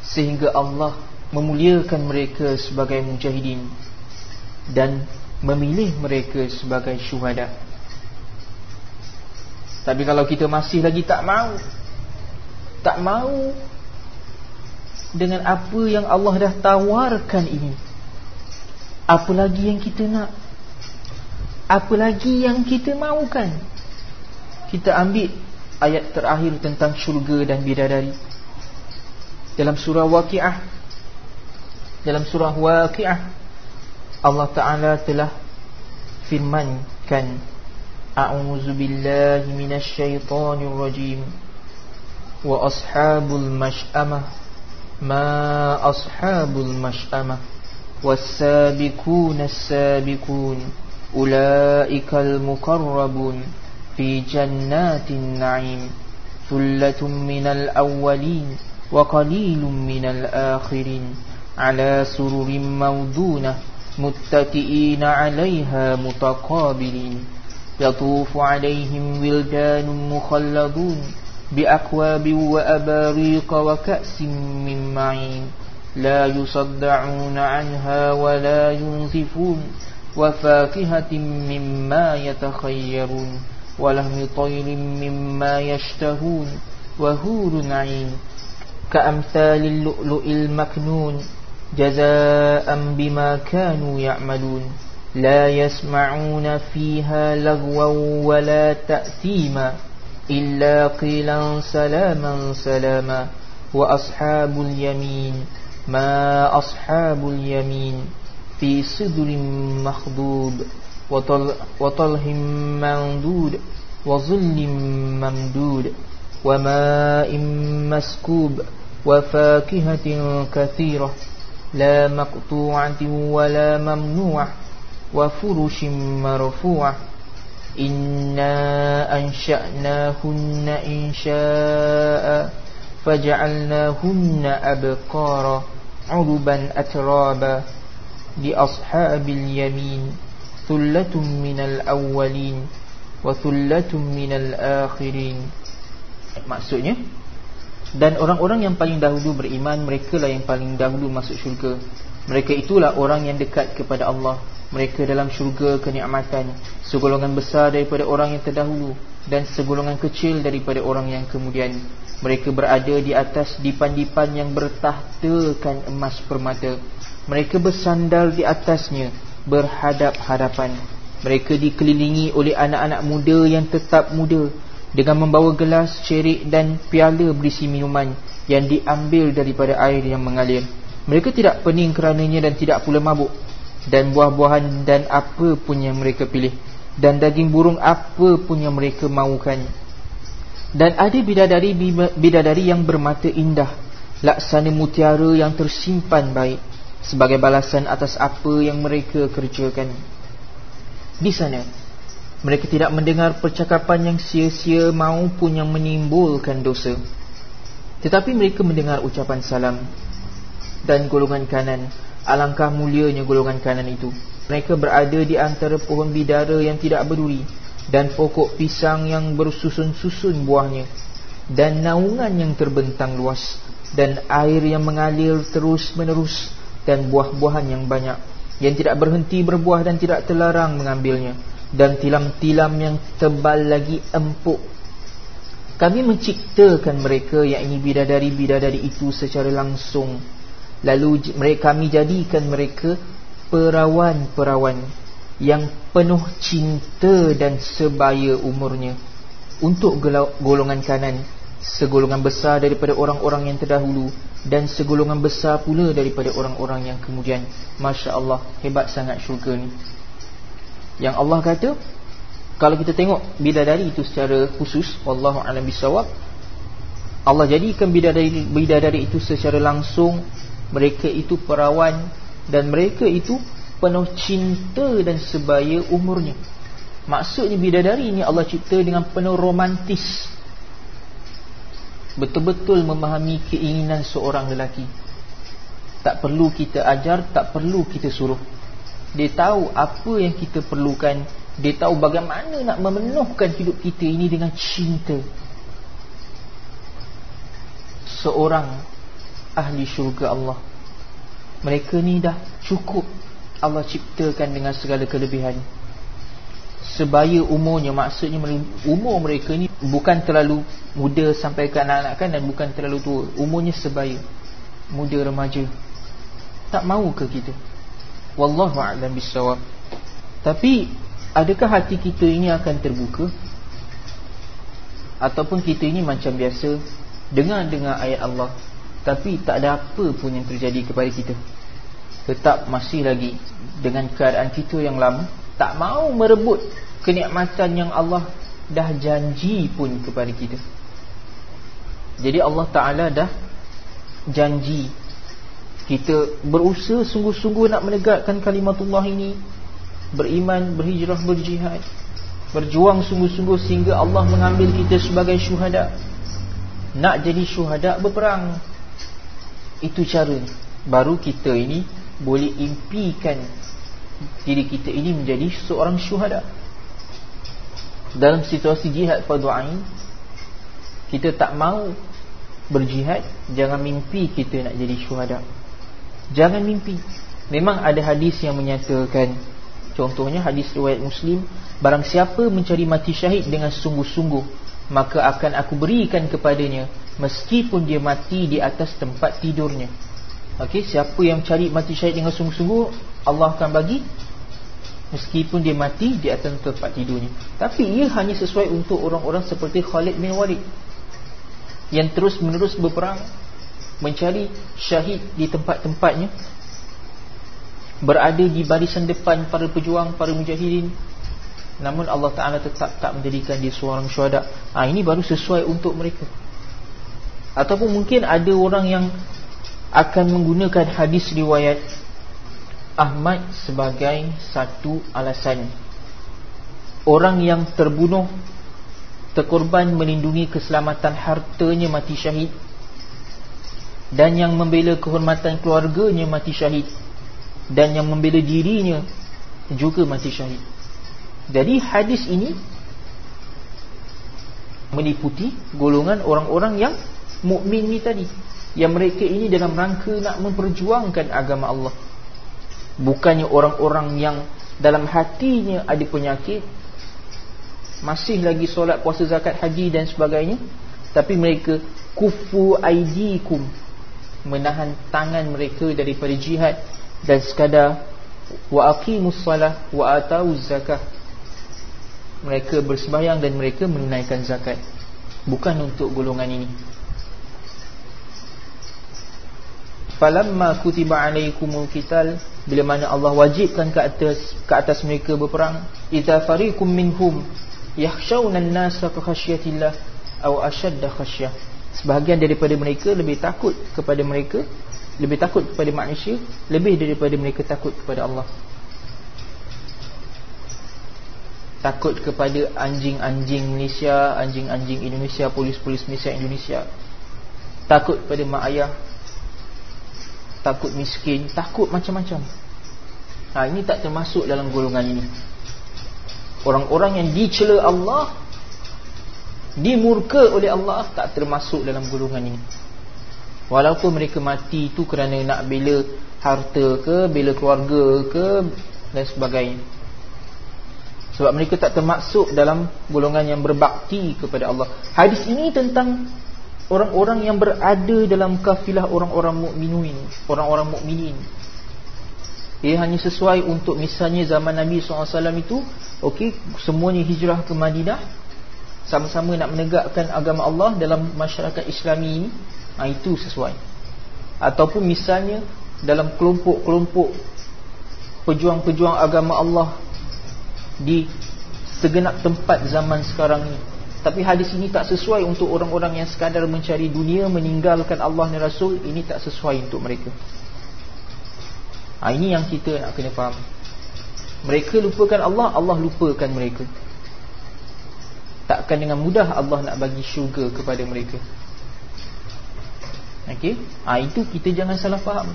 S1: sehingga Allah memuliakan mereka sebagai mujahidin dan memilih mereka sebagai syuhada. Tapi kalau kita masih lagi tak mau Tak mau dengan apa yang Allah dah tawarkan ini. Apa lagi yang kita nak? Apa lagi yang kita mahukan kita ambil ayat terakhir tentang syurga dan bidadari. Dalam surah waqiah dalam surah waqiah Allah taala telah firmankan a'udzu billahi minasyaitonir rajim wa ashabul mashamah. ما أصحاب المشأمة والسابقون السابقون أولئك المقربون في جنات النعيم ثلة من الأولين وقليل من الآخرين على سرر موضونة متكئين عليها متقابلين يطوف عليهم ولدان مخلدون بأكواب وأباريق وكأس من معين لا يصدعون عنها ولا ينزفون وفاكهة مما يتخيرون ولهم طير مما يشتهون وهور عين كأمثال اللؤلؤ المكنون جزاء بما كانوا يعملون لا يسمعون فيها لغوا ولا تأثيما إلا قيلا سلاما سلاما. وأصحاب اليمين ما أصحاب اليمين؟ في صدر مخضوب وطل وطلح مندود وظل ممدود وماء مسكوب وفاكهة كثيرة لا مقطوعة ولا ممنوعة وفرش مرفوعة. إنا أنشأناهن إنشاء فجعلناهن أبقارا عربا أترابا لأصحاب اليمين ثلة من الأولين وثلة من الآخرين maksudnya dan orang-orang yang paling dahulu beriman mereka lah yang paling dahulu masuk syurga mereka itulah orang yang dekat kepada Allah mereka dalam syurga kenikmatan segolongan besar daripada orang yang terdahulu dan segolongan kecil daripada orang yang kemudian. Mereka berada di atas dipan-dipan yang bertahtakan emas permata. Mereka bersandar di atasnya berhadap-hadapan. Mereka dikelilingi oleh anak-anak muda yang tetap muda dengan membawa gelas cerik dan piala berisi minuman yang diambil daripada air yang mengalir. Mereka tidak pening kerananya dan tidak pula mabuk dan buah-buahan dan apa pun yang mereka pilih. Dan daging burung apa pun yang mereka mahukan dan ada bidadari bidadari yang bermata indah. Laksana mutiara yang tersimpan baik. Sebagai balasan atas apa yang mereka kerjakan. Di sana mereka tidak mendengar percakapan yang sia-sia maupun yang menimbulkan dosa. Tetapi mereka mendengar ucapan salam dan golongan kanan Alangkah mulianya golongan kanan itu. Mereka berada di antara pohon bidara yang tidak berduri Dan pokok pisang yang bersusun-susun buahnya Dan naungan yang terbentang luas Dan air yang mengalir terus menerus Dan buah-buahan yang banyak Yang tidak berhenti berbuah dan tidak terlarang mengambilnya Dan tilam-tilam yang tebal lagi empuk. Kami menciptakan mereka yang ini bidadari-bidadari itu secara langsung Lalu mereka kami jadikan mereka perawan-perawan yang penuh cinta dan sebaya umurnya untuk golongan kanan segolongan besar daripada orang-orang yang terdahulu dan segolongan besar pula daripada orang-orang yang kemudian. masya-Allah hebat sangat syurga ni. Yang Allah kata kalau kita tengok bidadari itu secara khusus wallahu alam bisawab Allah jadikan bidadari bidadari itu secara langsung mereka itu perawan dan mereka itu penuh cinta dan sebaya umurnya. Maksudnya bidadari ini Allah cipta dengan penuh romantis. Betul-betul memahami keinginan seorang lelaki. Tak perlu kita ajar tak perlu kita suruh. Dia tahu apa yang kita perlukan. Dia tahu bagaimana nak memenuhkan hidup kita ini dengan cinta. Seorang ahli syurga Allah. Mereka ni dah cukup Allah ciptakan dengan segala kelebihan. Sebaya umurnya maksudnya umur mereka ni bukan terlalu muda sampai ke anak-anak kan dan bukan terlalu tua. Umurnya sebaya muda remaja. Tak mau ke kita? Wallahu a'lam bissawab. Tapi adakah hati kita ini akan terbuka? Ataupun kita ini macam biasa dengar dengar ayat Allah tapi tak ada apa pun yang terjadi kepada kita. Tetap masih lagi dengan keadaan kita yang lama tak mau merebut kenikmatan yang Allah dah janji pun kepada kita. Jadi Allah Ta'ala dah janji kita berusaha sungguh-sungguh nak menegakkan kalimatullah ini beriman, berhijrah, berjihad berjuang sungguh-sungguh sehingga Allah mengambil kita sebagai syuhada. Nak jadi syuhada berperang itu cara baru kita ini boleh impikan diri kita ini menjadi seorang syuhada. Dalam situasi jihad fardu ain kita tak mau berjihad jangan mimpi kita nak jadi syuhada. Jangan mimpi. Memang ada hadis yang menyatakan contohnya hadis riwayat muslim barang siapa mencari mati syahid dengan sungguh-sungguh maka akan aku berikan kepadanya meskipun dia mati di atas tempat tidurnya. Okey siapa yang cari mati syahid dengan sungguh-sungguh Allah akan bagi meskipun dia mati di atas tempat tidurnya. Tapi ia hanya sesuai untuk orang-orang seperti Khalid bin Walid yang terus menerus berperang mencari syahid di tempat-tempatnya berada di barisan depan para pejuang para mujahidin. Namun Allah Taala tetap tak menjadikan dia seorang syuhada. Ha, ini baru sesuai untuk mereka ataupun mungkin ada orang yang akan menggunakan hadis riwayat Ahmad sebagai satu alasan. Orang yang terbunuh Terkorban melindungi keselamatan hartanya mati syahid. Dan yang membela kehormatan keluarganya mati syahid. Dan yang membela dirinya juga mati syahid. Jadi hadis ini Meliputi golongan orang-orang yang mukmin ni tadi. Yang mereka ini dalam rangka nak memperjuangkan agama Allah. Bukannya orang-orang yang dalam hatinya ada penyakit Masih lagi solat puasa zakat haji dan sebagainya Tapi mereka kufu aidikum Menahan tangan mereka daripada jihad Dan sekadar Wa aqimus salah wa atawuz zakah. Mereka bersembahyang dan mereka menunaikan zakat. Bukan untuk golongan ini falamma kutiba alaikumul qital bila mana Allah wajibkan ke atas ke atas mereka berperang idza fariqum minhum yakhshawna an-nasa ka khashyatillah aw ashadda khashyah sebahagian daripada mereka lebih takut kepada mereka lebih takut kepada manusia lebih daripada mereka takut kepada Allah. Takut kepada anjing-anjing Malaysia anjing-anjing Indonesia polis-polis Malaysia Indonesia. Takut kepada mak ayah takut miskin, takut macam-macam. Ha, ini tak termasuk dalam golongan ini. Orang-orang yang dicela Allah, dimurka oleh Allah, tak termasuk dalam golongan ini. Walaupun mereka mati itu kerana nak bela harta ke, bela keluarga ke, dan sebagainya. Sebab mereka tak termasuk dalam golongan yang berbakti kepada Allah. Hadis ini tentang orang-orang yang berada dalam kafilah orang-orang mukminin, orang-orang mukminin. Ia hanya sesuai untuk misalnya zaman Nabi SAW itu, okey, semuanya hijrah ke Madinah, sama-sama nak menegakkan agama Allah dalam masyarakat Islami ini, ha, itu sesuai. Ataupun misalnya dalam kelompok-kelompok pejuang-pejuang agama Allah di segenap tempat zaman sekarang ini tapi hadis ini tak sesuai untuk orang-orang yang sekadar mencari dunia Meninggalkan Allah dan Rasul. Ini tak sesuai untuk mereka. Ha, Ini yang kita nak kena faham. Mereka lupakan Allah Allah lupakan mereka. Takkan dengan mudah Allah nak bagi syurga kepada mereka. Okey, ha, Itu kita jangan salah faham.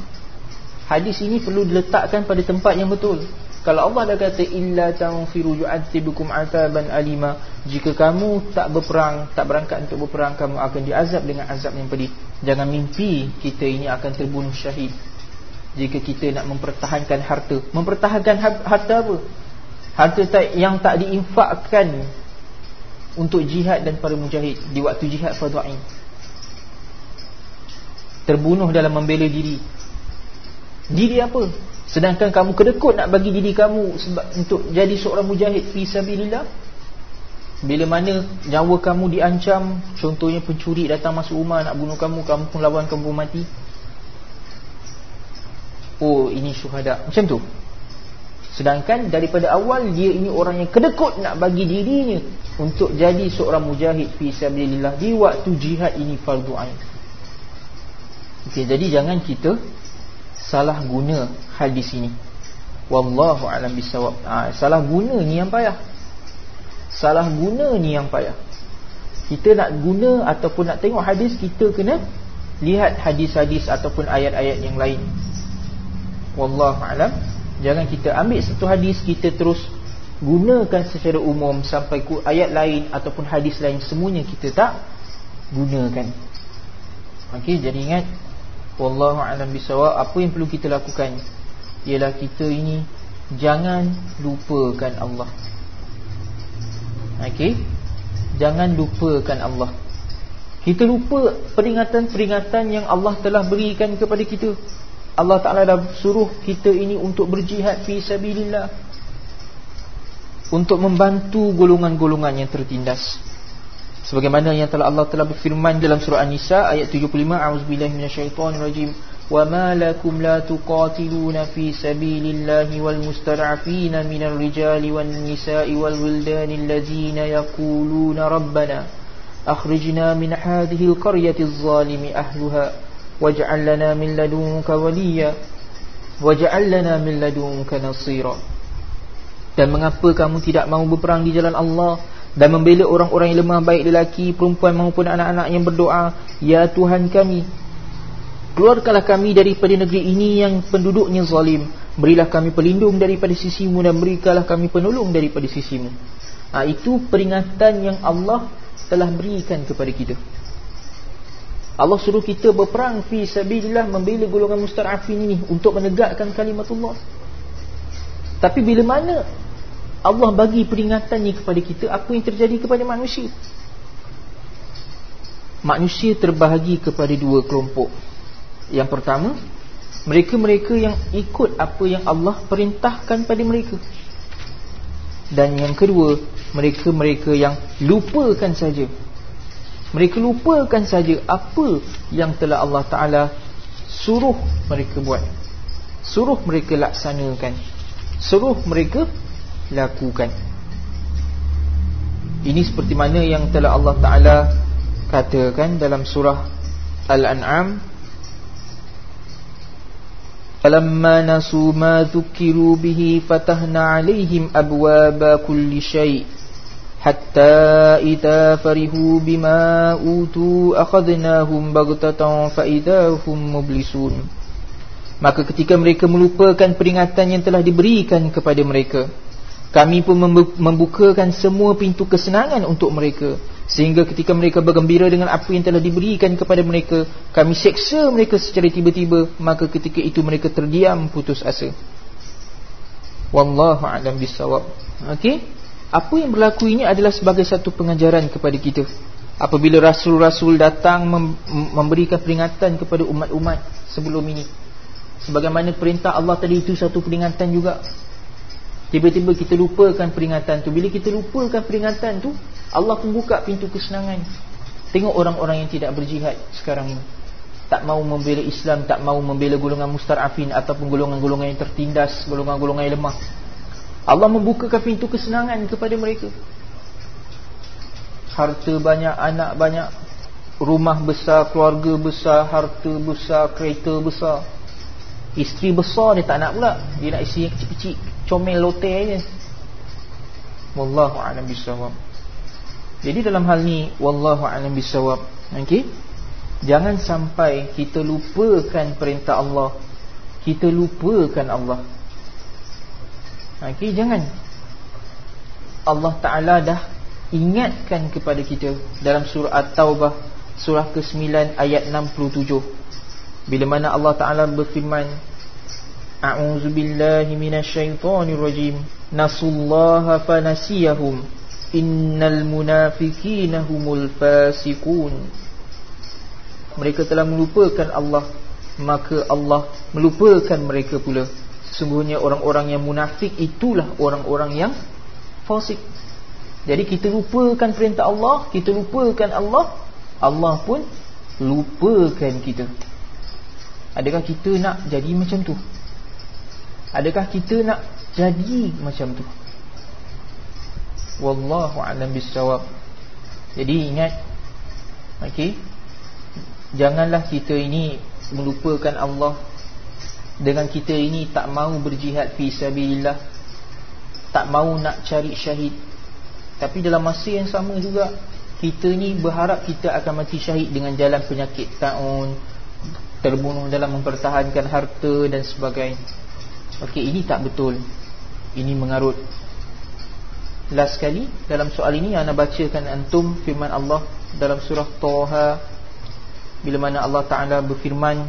S1: Hadis ini perlu diletakkan pada tempat yang betul kalau Allah dah kata illa tanfiru yu'adzibukum 'adzaban alima, jika kamu tak berperang, tak berangkat untuk berperang, kamu akan diazab dengan azab yang pedih. Jangan mimpi kita ini akan terbunuh syahid. Jika kita nak mempertahankan harta, mempertahankan harta apa? Harta yang tak diinfakkan Untuk jihad dan para mujahid Di waktu jihad fardu'in Terbunuh dalam membela diri Diri apa? Sedangkan kamu kedekut nak bagi diri kamu sebab Untuk jadi seorang mujahid Fisabilillah Bila mana nyawa kamu diancam Contohnya pencuri datang masuk rumah Nak bunuh kamu, kamu pun lawan kamu pun mati. Oh ini syuhada. Macam tu. Sedangkan daripada awal dia ini orang yang kedekut nak bagi dirinya untuk jadi seorang mujahid fi sabilillah di waktu jihad ini fardu ain. Okey, jadi jangan kita salah guna hadis ini. Wallahu alam bisawab. Ha, salah guna ni yang payah. Salah guna ni yang payah. Kita nak guna ataupun nak tengok hadis kita kena lihat hadis-hadis ataupun ayat-ayat yang lain. Wallahu alam Jangan kita ambil satu hadis Kita terus gunakan secara umum Sampai ke ayat lain Ataupun hadis lain Semuanya kita tak gunakan Okey, jadi ingat Wallahu'alam bisawab. Apa yang perlu kita lakukan Ialah kita ini Jangan lupakan Allah. Okey? Jangan lupakan Allah. Kita lupa peringatan-peringatan Yang Allah telah berikan kepada kita. Allah Ta'ala dah suruh kita ini untuk berjihad fi sabilillah. Untuk membantu golongan-golongan yang tertindas Sebagaimana yang telah Allah telah berfirman dalam surah An-Nisa ayat 75 A'udzubillahi minasyaitonirrajim. Wa ma lakum la tuqatiluna fi sabilillahi wal mustar'afina minar rijali wan nisa'i wal wildani allazina yaquluna rabbana akhrijna min hadhihi al-qaryati adh-dhalimi ahliha waj'al lana min ladunka waliya waj'al lana min ladunka nasira. Dan mengapa kamu tidak mahu berperang di jalan Allah dan membela orang-orang yang lemah baik lelaki perempuan maupun anak-anak yang berdoa ya Tuhan kami keluarkanlah kami daripada negeri ini yang penduduknya zalim. Berilah kami pelindung daripada sisimu dan berikanlah kami penolong daripada sisimu. Ha, itu peringatan yang Allah telah berikan kepada kita. Allah suruh kita berperang fi sabilillah membela golongan mustarafin ini untuk menegakkan kalimatullah. Tapi bila mana Allah bagi peringatannya kepada kita apa yang terjadi kepada manusia? Manusia terbahagi kepada dua kelompok. Yang pertama, mereka-mereka yang ikut apa yang Allah perintahkan pada mereka. Dan yang kedua, mereka-mereka yang lupakan saja mereka lupakan saja apa yang telah Allah Ta'ala suruh mereka buat Suruh mereka laksanakan Suruh mereka lakukan. Ini seperti mana yang telah Allah Ta'ala katakan dalam surah Al-An'am. Falamma nasu ma dhukiru bihi fatahna alaihim abwaba kulli syait hatta idza farihu bima utu akhadnahum baghtatan fa idahum mublisun. Maka ketika mereka melupakan peringatan yang telah diberikan kepada mereka kami pun membukakan semua pintu kesenangan untuk mereka. Sehingga ketika mereka bergembira dengan apa yang telah diberikan kepada mereka kami seksa mereka secara tiba-tiba. Maka ketika itu mereka terdiam putus asa. Wallahu a'lam bissawab. Okey? Apa yang berlaku ini adalah sebagai satu pengajaran kepada kita. Apabila Rasul-Rasul datang memberikan peringatan kepada umat-umat sebelum ini. Sebagaimana perintah Allah tadi itu satu peringatan juga Tiba-tiba kita lupakan peringatan tu. Bila kita lupakan peringatan tu Allah pun buka pintu kesenangan. Tengok orang-orang yang tidak berjihad sekarang ini. Tak mau membela Islam Tak mau membela golongan mustarafin Ataupun golongan-golongan yang tertindas Golongan-golongan yang lemah. Allah membukakan pintu kesenangan kepada mereka. Harta banyak, anak banyak Rumah besar, keluarga besar Harta besar, kereta besar. Isteri besar dia tak nak pula. Dia nak isteri yang kecil-kecil Comel lote aja Wallahu'alam bisawab Jadi dalam hal ni Wallahu'alam bisawab okay? Jangan sampai kita lupakan perintah Allah Kita lupakan Allah Okey, jangan. Allah Taala dah ingatkan kepada kita dalam surah At-Taubah surah ke-9 ayat 67. Bila mana Allah Taala berfirman, A'udzu billahi minasyaitonir rajim. nasullaha fanasiyahum. Innal munafiqina humul fasiqun. Mereka telah melupakan Allah maka Allah melupakan mereka pula. Sesungguhnya orang-orang yang munafik itulah orang-orang yang fasik. Jadi kita lupakan perintah Allah kita lupakan Allah Allah pun lupakan kita. Adakah kita nak jadi macam tu adakah kita nak jadi macam tu? Wallahu alam bisawab jadi ingat okey janganlah kita ini melupakan Allah. Dengan kita ini tak mau berjihad fi sabilillah. Tak mau nak cari syahid. Tapi dalam masa yang sama juga kita ni berharap kita akan mati syahid dengan jalan penyakit taun terbunuh dalam mempertahankan harta dan sebagainya okey ini tak betul. Ini mengarut last sekali dalam soal ini. Ana bacakan antum firman Allah dalam surah Taha bila mana Allah Taala berfirman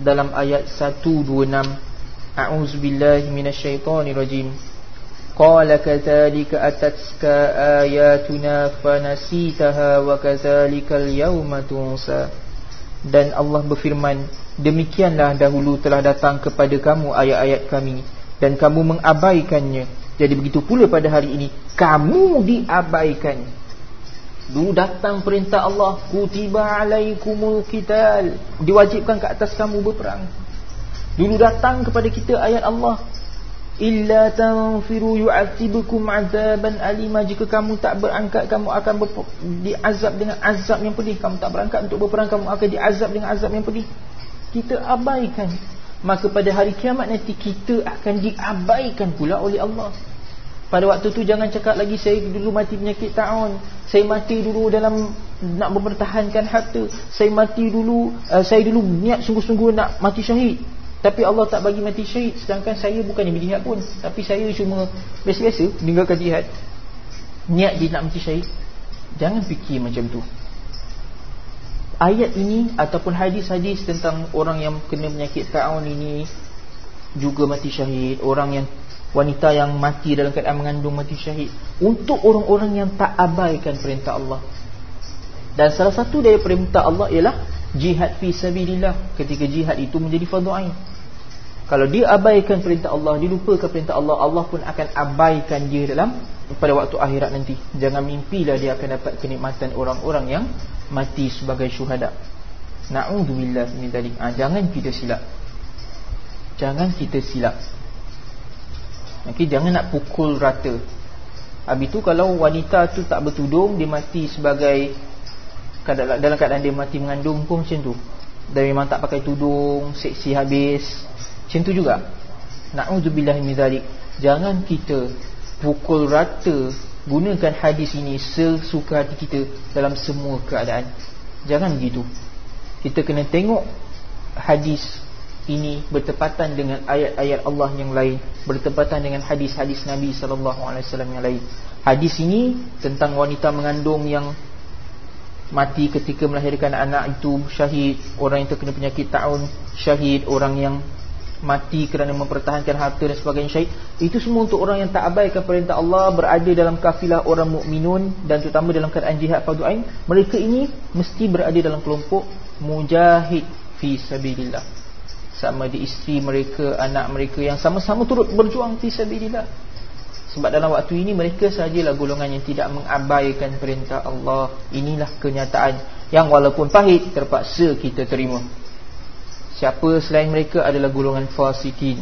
S1: dalam ayat 126 A'udzubillahi minasyaitonirrajim Qala kadzalika atatka ayatuna fanasitaha wa kadzalikal yawma tunsa. Dan Allah berfirman demikianlah dahulu telah datang kepada kamu ayat-ayat kami dan kamu mengabaikannya. Jadi begitu pula pada hari ini kamu diabaikan. Dulu datang perintah Allah Kutiba alaikumul qital Diwajibkan ke atas kamu berperang. Dulu datang kepada kita ayat Allah Illa tanfiru yu'atibukum azaban alima Jika kamu tak berangkat Kamu akan diazab dengan azab yang pedih. Kamu tak berangkat untuk berperang Kamu akan diazab dengan azab yang pedih Kita abaikan Maka pada hari kiamat nanti Kita akan diabaikan pula oleh Allah pada waktu tu jangan cakap lagi saya dulu mati penyakit ta'un. Saya mati dulu dalam nak mempertahankan harta. Saya mati dulu, uh, saya dulu niat sungguh-sungguh nak mati syahid. Tapi Allah tak bagi mati syahid. Sedangkan saya bukan yang berjihad pun. Tapi saya cuma biasa-biasa meninggalkan jihad. Niat dia nak mati syahid. Jangan fikir macam tu. Ayat ini ataupun hadis-hadis tentang orang yang kena penyakit ta'un ini juga mati syahid. Orang yang wanita yang mati dalam keadaan mengandung mati syahid. Untuk orang-orang yang tak abaikan perintah Allah. Dan salah satu dari perintah Allah ialah jihad fi sabilillah. Ketika jihad itu menjadi fardu ain. Kalau dia abaikan perintah Allah dia lupakan perintah Allah Allah pun akan abaikan dia dalam pada waktu akhirat nanti. Jangan mimpilah dia akan dapat kenikmatan orang-orang yang mati sebagai syuhada na'udzubillah min dzalik ha, jangan kita silap jangan kita silap Okay, jangan nak pukul rata. Habis tu kalau wanita tu tak bertudung dia mati sebagai dalam keadaan dia mati mengandung pun macam tu. Dan memang tak pakai tudung, seksi habis. Macam tu juga. Nauzubillah min zalik. Jangan kita pukul rata gunakan hadis ini sesuka hati kita dalam semua keadaan. Jangan begitu. Kita kena tengok hadis ini bertepatan dengan ayat-ayat Allah yang lain bertepatan dengan hadis-hadis Nabi sallallahu alaihi wasallam yang lain hadis ini tentang wanita mengandung yang mati ketika melahirkan anak itu syahid orang yang terkena penyakit taun syahid orang yang mati kerana mempertahankan harta dan sebagainya syahid itu semua untuk orang yang tak abaikan perintah Allah berada dalam kafilah orang mukminun dan terutama dalam keadaan jihad fardu ain mereka ini mesti berada dalam kelompok mujahid fi sabilillah sama di isteri mereka, anak mereka yang sama-sama turut berjuang fi sabilillah. Sebab dalam waktu ini mereka sajalah golongan yang tidak mengabaikan perintah Allah. Inilah kenyataan yang walaupun pahit terpaksa kita terima. Siapa selain mereka adalah golongan fasikin,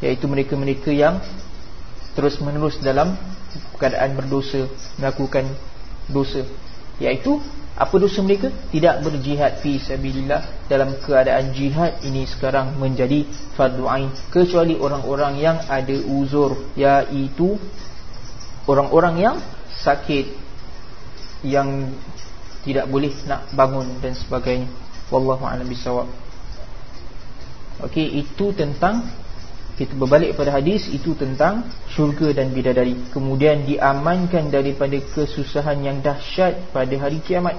S1: iaitu mereka-mereka yang terus-menerus dalam keadaan berdosa, melakukan dosa, iaitu apa dosa mereka? Tidak berjihad fi sabilillah dalam keadaan jihad ini sekarang menjadi fardu ain kecuali orang-orang yang ada uzur iaitu orang-orang yang sakit yang tidak boleh nak bangun dan sebagainya. Wallahu a'lam. Okey, itu tentang kita berbalik pada hadis itu tentang syurga dan bidadari. Kemudian diamankan daripada kesusahan yang dahsyat pada hari kiamat.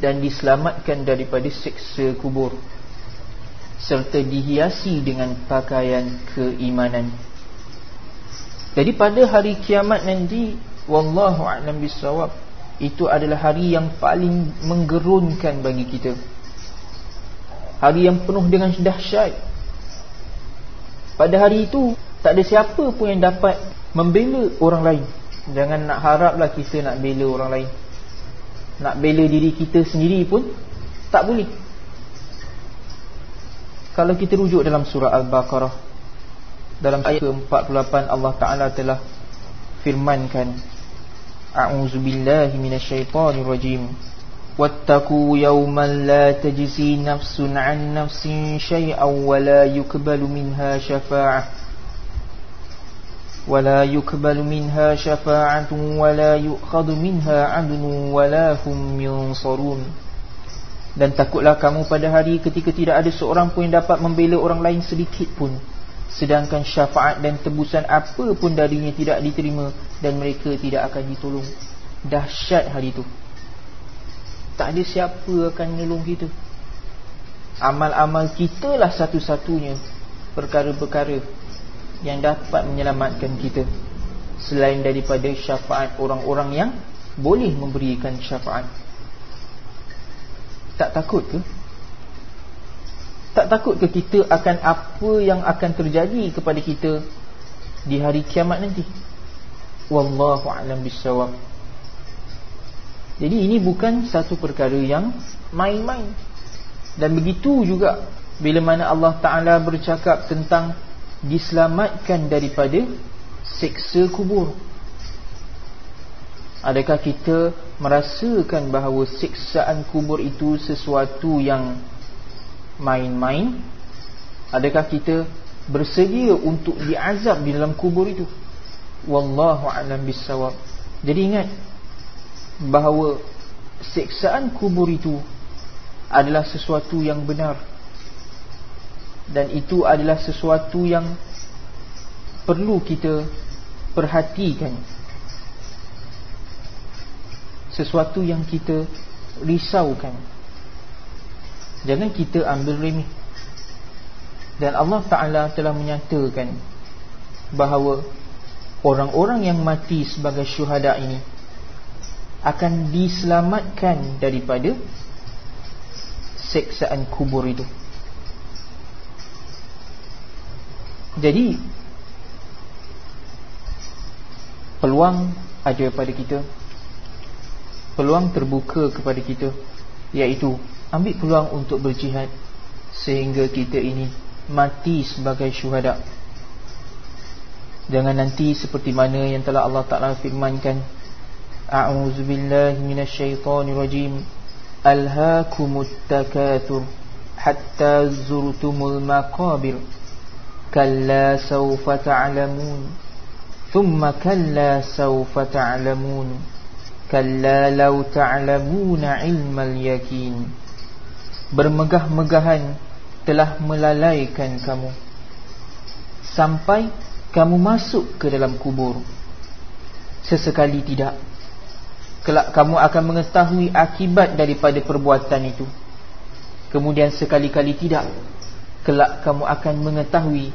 S1: Dan diselamatkan daripada seksa kubur. Serta dihiasi dengan pakaian keimanan. Jadi pada hari kiamat nanti wallahu a'lam bissawab itu adalah hari yang paling menggerunkan bagi kita. Hari yang penuh dengan dahsyat. Pada hari itu tak ada siapa pun yang dapat membela orang lain. Jangan nak haraplah kita nak bela orang lain. Nak bela diri kita sendiri pun tak boleh. Kalau kita rujuk dalam surah Al-Baqarah dalam ayat ke-48 Allah Taala telah firmankan A'udzu billahi minasyaitonir rajim Nafsun 'an nafsin shay'an wa la yuqbalu minha syafa'ah wa la yuqbalu minha syafa'atun wa la yu'khadhu minha 'adlun wa la hum yunsarun Dan takutlah kamu pada hari ketika tidak ada seorang pun yang dapat membela orang lain sedikit pun. Sedangkan syafaat dan tebusan apa pun darinya tidak diterima dan mereka tidak akan ditolong. Dahsyat hari itu tak ada siapa akan menolong kita amal-amal kita lah satu-satunya perkara-perkara yang dapat menyelamatkan kita selain daripada syafaat orang-orang yang boleh memberikan syafaat tak takut ke tak takut ke kita akan apa yang akan terjadi kepada kita di hari kiamat nanti? Wallahu a'lam bissawab. Jadi ini bukan satu perkara yang main-main. Dan begitu juga bila mana Allah Taala bercakap tentang diselamatkan daripada seksa kubur. Adakah kita merasakan bahawa siksaan kubur itu sesuatu yang main-main adakah kita bersedia untuk diazab di dalam kubur itu wallahu a'lam bissawab jadi ingat bahawa siksaan kubur itu adalah sesuatu yang benar. Dan itu adalah sesuatu yang perlu kita perhatikan. Sesuatu yang kita risaukan. Jangan kita ambil remeh. Dan Allah Ta'ala telah menyatakan Bahawa Orang-orang yang mati sebagai syuhada ini Akan diselamatkan daripada Seksaan kubur itu. Jadi Peluang ada pada kita Peluang terbuka kepada kita Iaitu ambil peluang untuk berjihad sehingga kita ini mati sebagai syuhada. Jangan nanti seperti mana yang telah Allah Taala firmankan a'udzubillahi minasyaitonirrajim alhaakumut takatsur hatta zurtumul maqabir kalla sawfa ta'lamun thumma kalla sawfa ta'lamun kalla law ta'lamuna ilmal yaqin bermegah-megahan telah melalaikan kamu. Sampai kamu masuk ke dalam kubur. Sesekali tidak kelak kamu akan mengetahui akibat daripada perbuatan itu. Kemudian sekali-kali tidak kelak kamu akan mengetahui.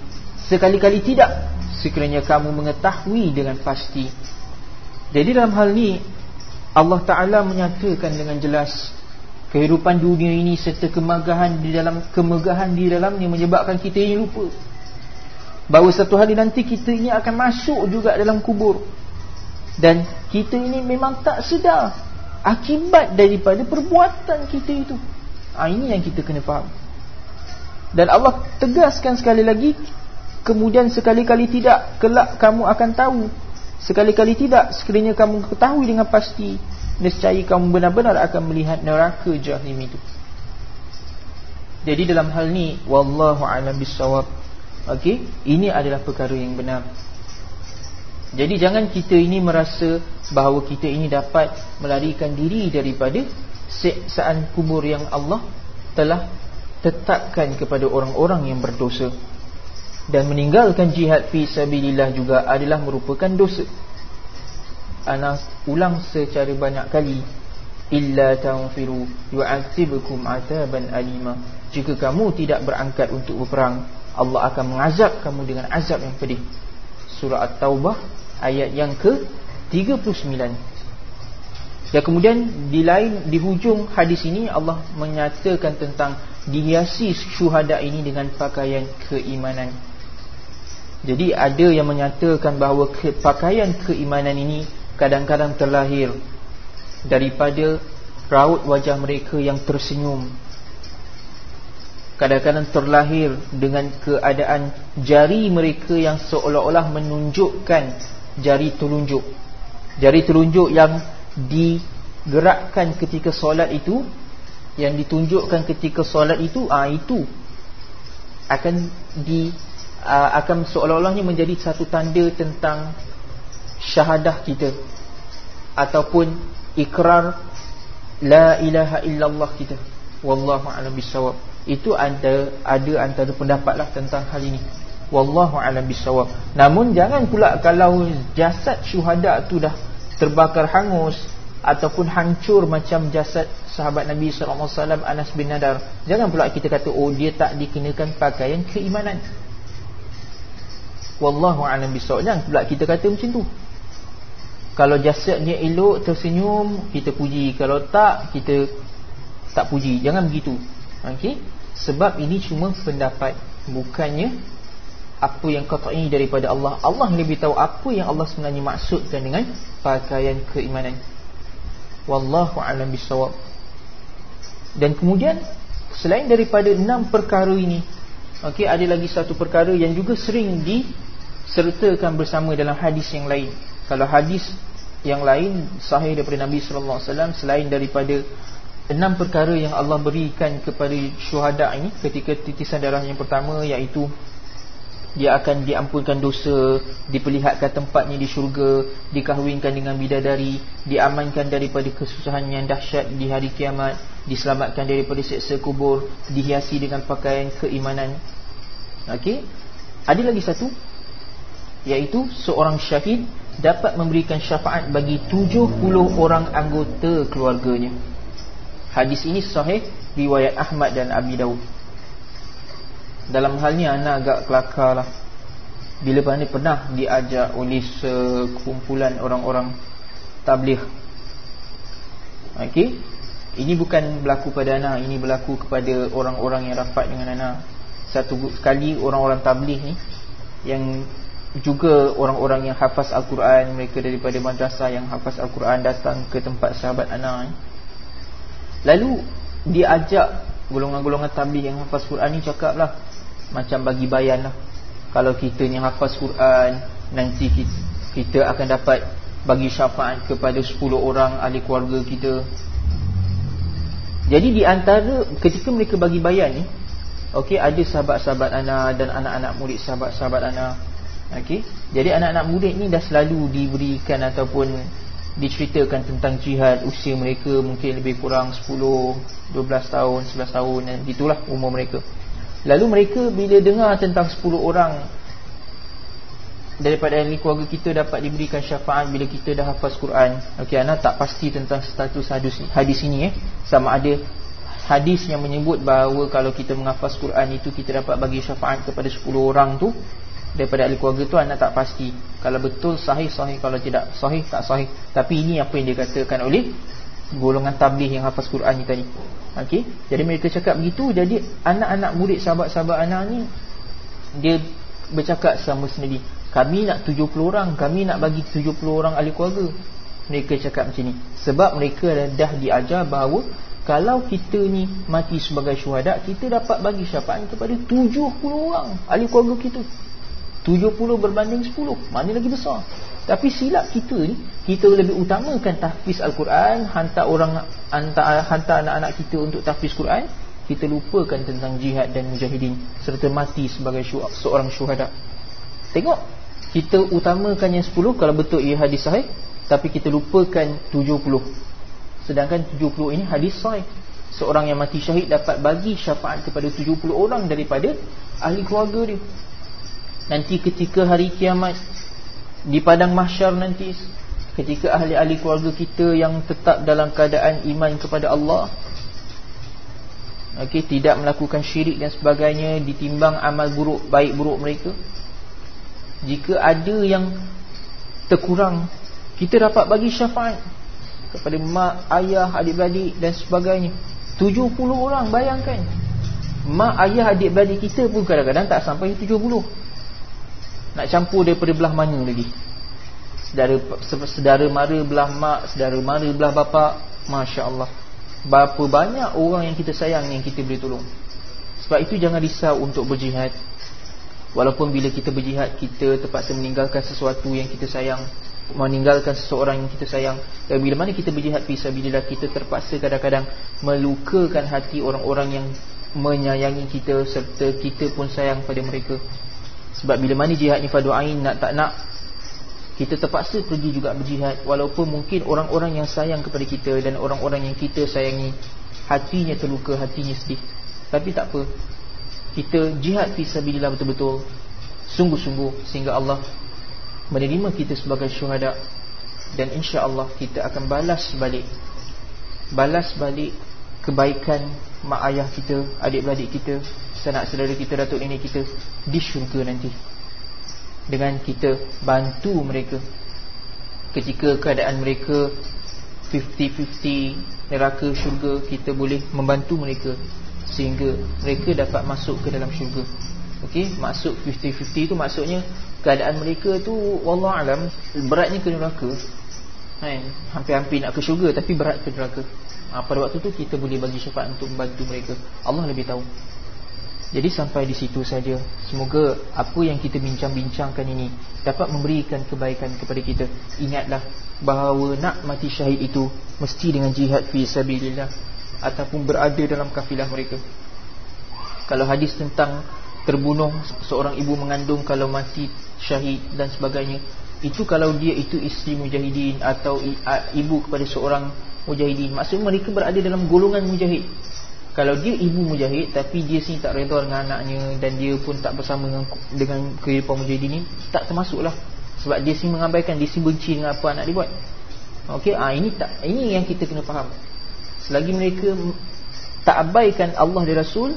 S1: Sekali-kali tidak sekiranya kamu mengetahui dengan pasti. Jadi dalam hal ini Allah Ta'ala menyatakan dengan jelas kehidupan dunia ini serta kemegahan di dalam kemegahan di dalamnya menyebabkan kita ini lupa. Bahawa satu hari nanti kita ini akan masuk juga dalam kubur dan kita ini memang tak sedar akibat daripada perbuatan kita itu ha, ini yang kita kena faham dan Allah tegaskan sekali lagi kemudian sekali-kali tidak kelak kamu akan tahu sekali-kali tidak sekiranya kamu ketahui dengan pasti nescaya kamu benar-benar akan melihat neraka jahim itu. Jadi dalam hal ni wallahu alam bisawab. Okey, ini adalah perkara yang benar. Jadi jangan kita ini merasa bahawa kita ini dapat melarikan diri daripada siksaan kubur yang Allah telah tetapkan kepada orang-orang yang berdosa. Dan meninggalkan jihad fi sabilillah juga adalah merupakan dosa. Ana ulang secara banyak kali illa tanfiru yu'adzibukum adaban alima. Jika kamu tidak berangkat untuk berperang Allah akan mengazab kamu dengan azab yang pedih. Surah At-Taubah ayat yang ke 39 dan kemudian di lain di hujung hadis ini Allah menyatakan tentang dihiasi syuhada ini dengan pakaian keimanan. Jadi ada yang menyatakan bahawa ke, pakaian keimanan ini kadang-kadang terlahir daripada raut wajah mereka yang tersenyum. Kadang-kadang terlahir dengan keadaan jari mereka yang seolah-olah menunjukkan jari telunjuk. Jari telunjuk yang digerakkan ketika solat itu yang ditunjukkan ketika solat itu ah itu akan di aa, akan seolah-olahnya menjadi satu tanda tentang syahadah kita ataupun ikrar la ilaha illallah kita. Wallahu a'lam bissawab itu ada ada antara pendapatlah tentang hal ini wallahu alam bisawab namun jangan pula kalau jasad syuhada tu dah terbakar hangus ataupun hancur macam jasad sahabat Nabi sallallahu alaihi wasallam Anas bin Nadar. Jangan pula kita kata oh dia tak dikenakan pakaian keimanan. Wallahu alam bisawab jangan pula kita kata macam tu. Kalau jasadnya elok tersenyum kita puji. Kalau tak kita tak puji. Jangan begitu. Okey. Sebab ini cuma pendapat bukannya apa yang qat'i daripada Allah. Allah lebih tahu apa yang Allah sebenarnya maksudkan dengan pakaian keimanan. Wallahu a'lam bissawab. Dan kemudian selain daripada enam perkara ini, okey ada lagi satu perkara yang juga sering disertakan bersama dalam hadis yang lain. Kalau hadis yang lain sahih daripada Nabi wasallam selain daripada enam perkara yang Allah berikan kepada syuhada ini ketika titisan darah yang pertama iaitu dia akan diampunkan dosa, diperlihatkan tempatnya di syurga, dikahwinkan dengan bidadari, diamankan daripada kesusahan yang dahsyat di hari kiamat, diselamatkan daripada seksa kubur, dihiasi dengan pakaian keimanan. Okey. Ada lagi satu iaitu seorang syahid dapat memberikan syafaat bagi 70 orang anggota keluarganya. Hadis ini sahih riwayat Ahmad dan Abi Dawud. Dalam hal ni anak agak kelakar lah. Bila mana pernah diajak oleh sekumpulan orang-orang tabligh. Okey. Ini bukan berlaku pada anak, ini berlaku kepada orang-orang yang rapat dengan anak. Satu sekali orang-orang tabligh ni yang juga orang-orang yang hafaz Al-Quran mereka daripada madrasah yang hafaz Al-Quran datang ke tempat sahabat anak ni. Lalu dia ajak golongan-golongan tabligh yang hafaz Quran ni cakap lah Macam bagi bayan lah. Kalau kita ni hafaz Quran Nanti kita, akan dapat bagi syafaat kepada 10 orang ahli keluarga kita. Jadi di antara ketika mereka bagi bayan ni Okey ada sahabat-sahabat anak dan anak-anak murid sahabat-sahabat anak Okey jadi anak-anak murid ni dah selalu diberikan ataupun diceritakan tentang jihad usia mereka mungkin lebih kurang 10 12 tahun 11 tahun dan itulah umur mereka lalu mereka bila dengar tentang 10 orang daripada ahli keluarga kita dapat diberikan syafaat bila kita dah hafaz Quran. Okey ana tak pasti tentang status hadis hadis ini eh? Sama ada hadis yang menyebut bahawa kalau kita menghafaz Quran itu kita dapat bagi syafaat kepada 10 orang tu daripada ahli keluarga tu anak tak pasti. Kalau betul sahih sahih. Kalau tidak sahih tak sahih. Tapi ini apa yang dikatakan oleh golongan tabligh yang hafaz Quran ni tadi. Okey? Jadi mereka cakap begitu jadi anak-anak murid sahabat-sahabat anak ni dia bercakap sama sendiri. Kami nak 70 orang kami nak bagi 70 orang ahli keluarga. Mereka cakap macam ni. Sebab mereka dah diajar bahawa kalau kita ni mati sebagai syuhada kita dapat bagi syafaat kepada 70 orang ahli keluarga kita. 70 berbanding 10 Mana lagi besar Tapi silap kita ni Kita lebih utamakan tahfiz Al-Quran Hantar orang hantar, hantar anak-anak kita untuk tahfiz Quran Kita lupakan tentang jihad dan mujahidin Serta mati sebagai syuh, seorang syuhada. Tengok Kita utamakan yang 10 Kalau betul ia hadis sahih Tapi kita lupakan 70 Sedangkan 70 ini hadis sahih. Seorang yang mati syahid dapat bagi syafaat kepada 70 orang daripada ahli keluarga dia. Nanti ketika hari kiamat di padang mahsyar nanti ketika ahli-ahli keluarga kita yang tetap dalam keadaan iman kepada Allah okey tidak melakukan syirik dan sebagainya ditimbang amal buruk baik buruk mereka Jika ada yang terkurang Kita dapat bagi syafaat Kepada mak, ayah, adik-beradik dan sebagainya. 70 orang bayangkan. Mak, ayah, adik-beradik kita pun kadang-kadang tak sampai 70 Nak campur daripada belah mana lagi? Sedara, sedara mara belah mak, sedara mara belah bapa, Masya Allah Berapa banyak orang yang kita sayang yang kita boleh tolong? Sebab itu jangan risau untuk berjihad. Walaupun bila kita berjihad Kita terpaksa meninggalkan sesuatu yang kita sayang Meninggalkan seseorang yang kita sayang. Dan bila mana kita berjihad Fisabilillah kita terpaksa kadang-kadang Melukakan hati orang-orang yang Menyayangi kita Serta kita pun sayang pada mereka Sebab bila mana jihad ni fadu'ain Nak tak nak kita terpaksa pergi juga berjihad walaupun mungkin orang-orang yang sayang kepada kita dan orang-orang yang kita sayangi hatinya terluka, hatinya sedih. Tapi tak apa. Kita jihad fi sabilillah betul-betul sungguh-sungguh sehingga Allah menerima kita sebagai syuhada dan insya-Allah kita akan balas balik balas balik kebaikan mak ayah kita, adik-beradik kita, sanak saudara kita, datuk nenek kita di syurga nanti. Dengan kita bantu mereka. Ketika keadaan mereka 50-50 neraka syurga kita boleh membantu mereka sehingga mereka dapat masuk ke dalam syurga. Okey? Masuk 50-50 tu maksudnya keadaan mereka tu wallah alam beratnya ke neraka. Kan hampir-hampir nak ke syurga tapi berat ke neraka ha, pada waktu tu kita boleh bagi syafaat untuk membantu mereka Allah lebih tahu jadi sampai di situ saja. Semoga apa yang kita bincang-bincangkan ini dapat memberikan kebaikan kepada kita. Ingatlah bahawa nak mati syahid itu mesti dengan jihad fi sabilillah ataupun berada dalam kafilah mereka. Kalau hadis tentang terbunuh seorang ibu mengandung kalau mati syahid dan sebagainya, itu kalau dia itu isteri mujahidin atau ibu kepada seorang mujahidin, maksudnya mereka berada dalam golongan mujahid. Kalau dia ibu mujahid Tapi dia sini tak reda dengan anaknya Dan dia pun tak bersama dengan, dengan kehidupan mujahid ini Tak termasuklah Sebab dia sini mengabaikan Dia sini benci dengan apa anak dia buat Okey, ah ini tak ini yang kita kena faham. Selagi mereka tak abaikan Allah dan Rasul,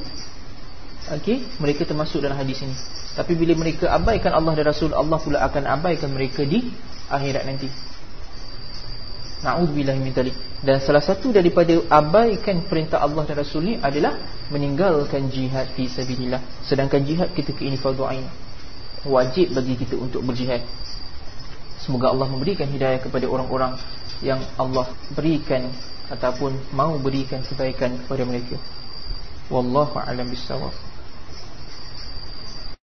S1: okey, mereka termasuk dalam hadis ini. Tapi bila mereka abaikan Allah dan Rasul, Allah pula akan abaikan mereka di akhirat nanti. Na'udzubillah min talik. Dan salah satu daripada abaikan perintah Allah dan Rasul ni adalah meninggalkan jihad fi sabilillah. Sedangkan jihad ketika ini fardu ain. Wajib bagi kita untuk berjihad. Semoga Allah memberikan hidayah kepada orang-orang yang Allah berikan ataupun mau berikan kebaikan kepada mereka. Wallahu a'lam bissawab.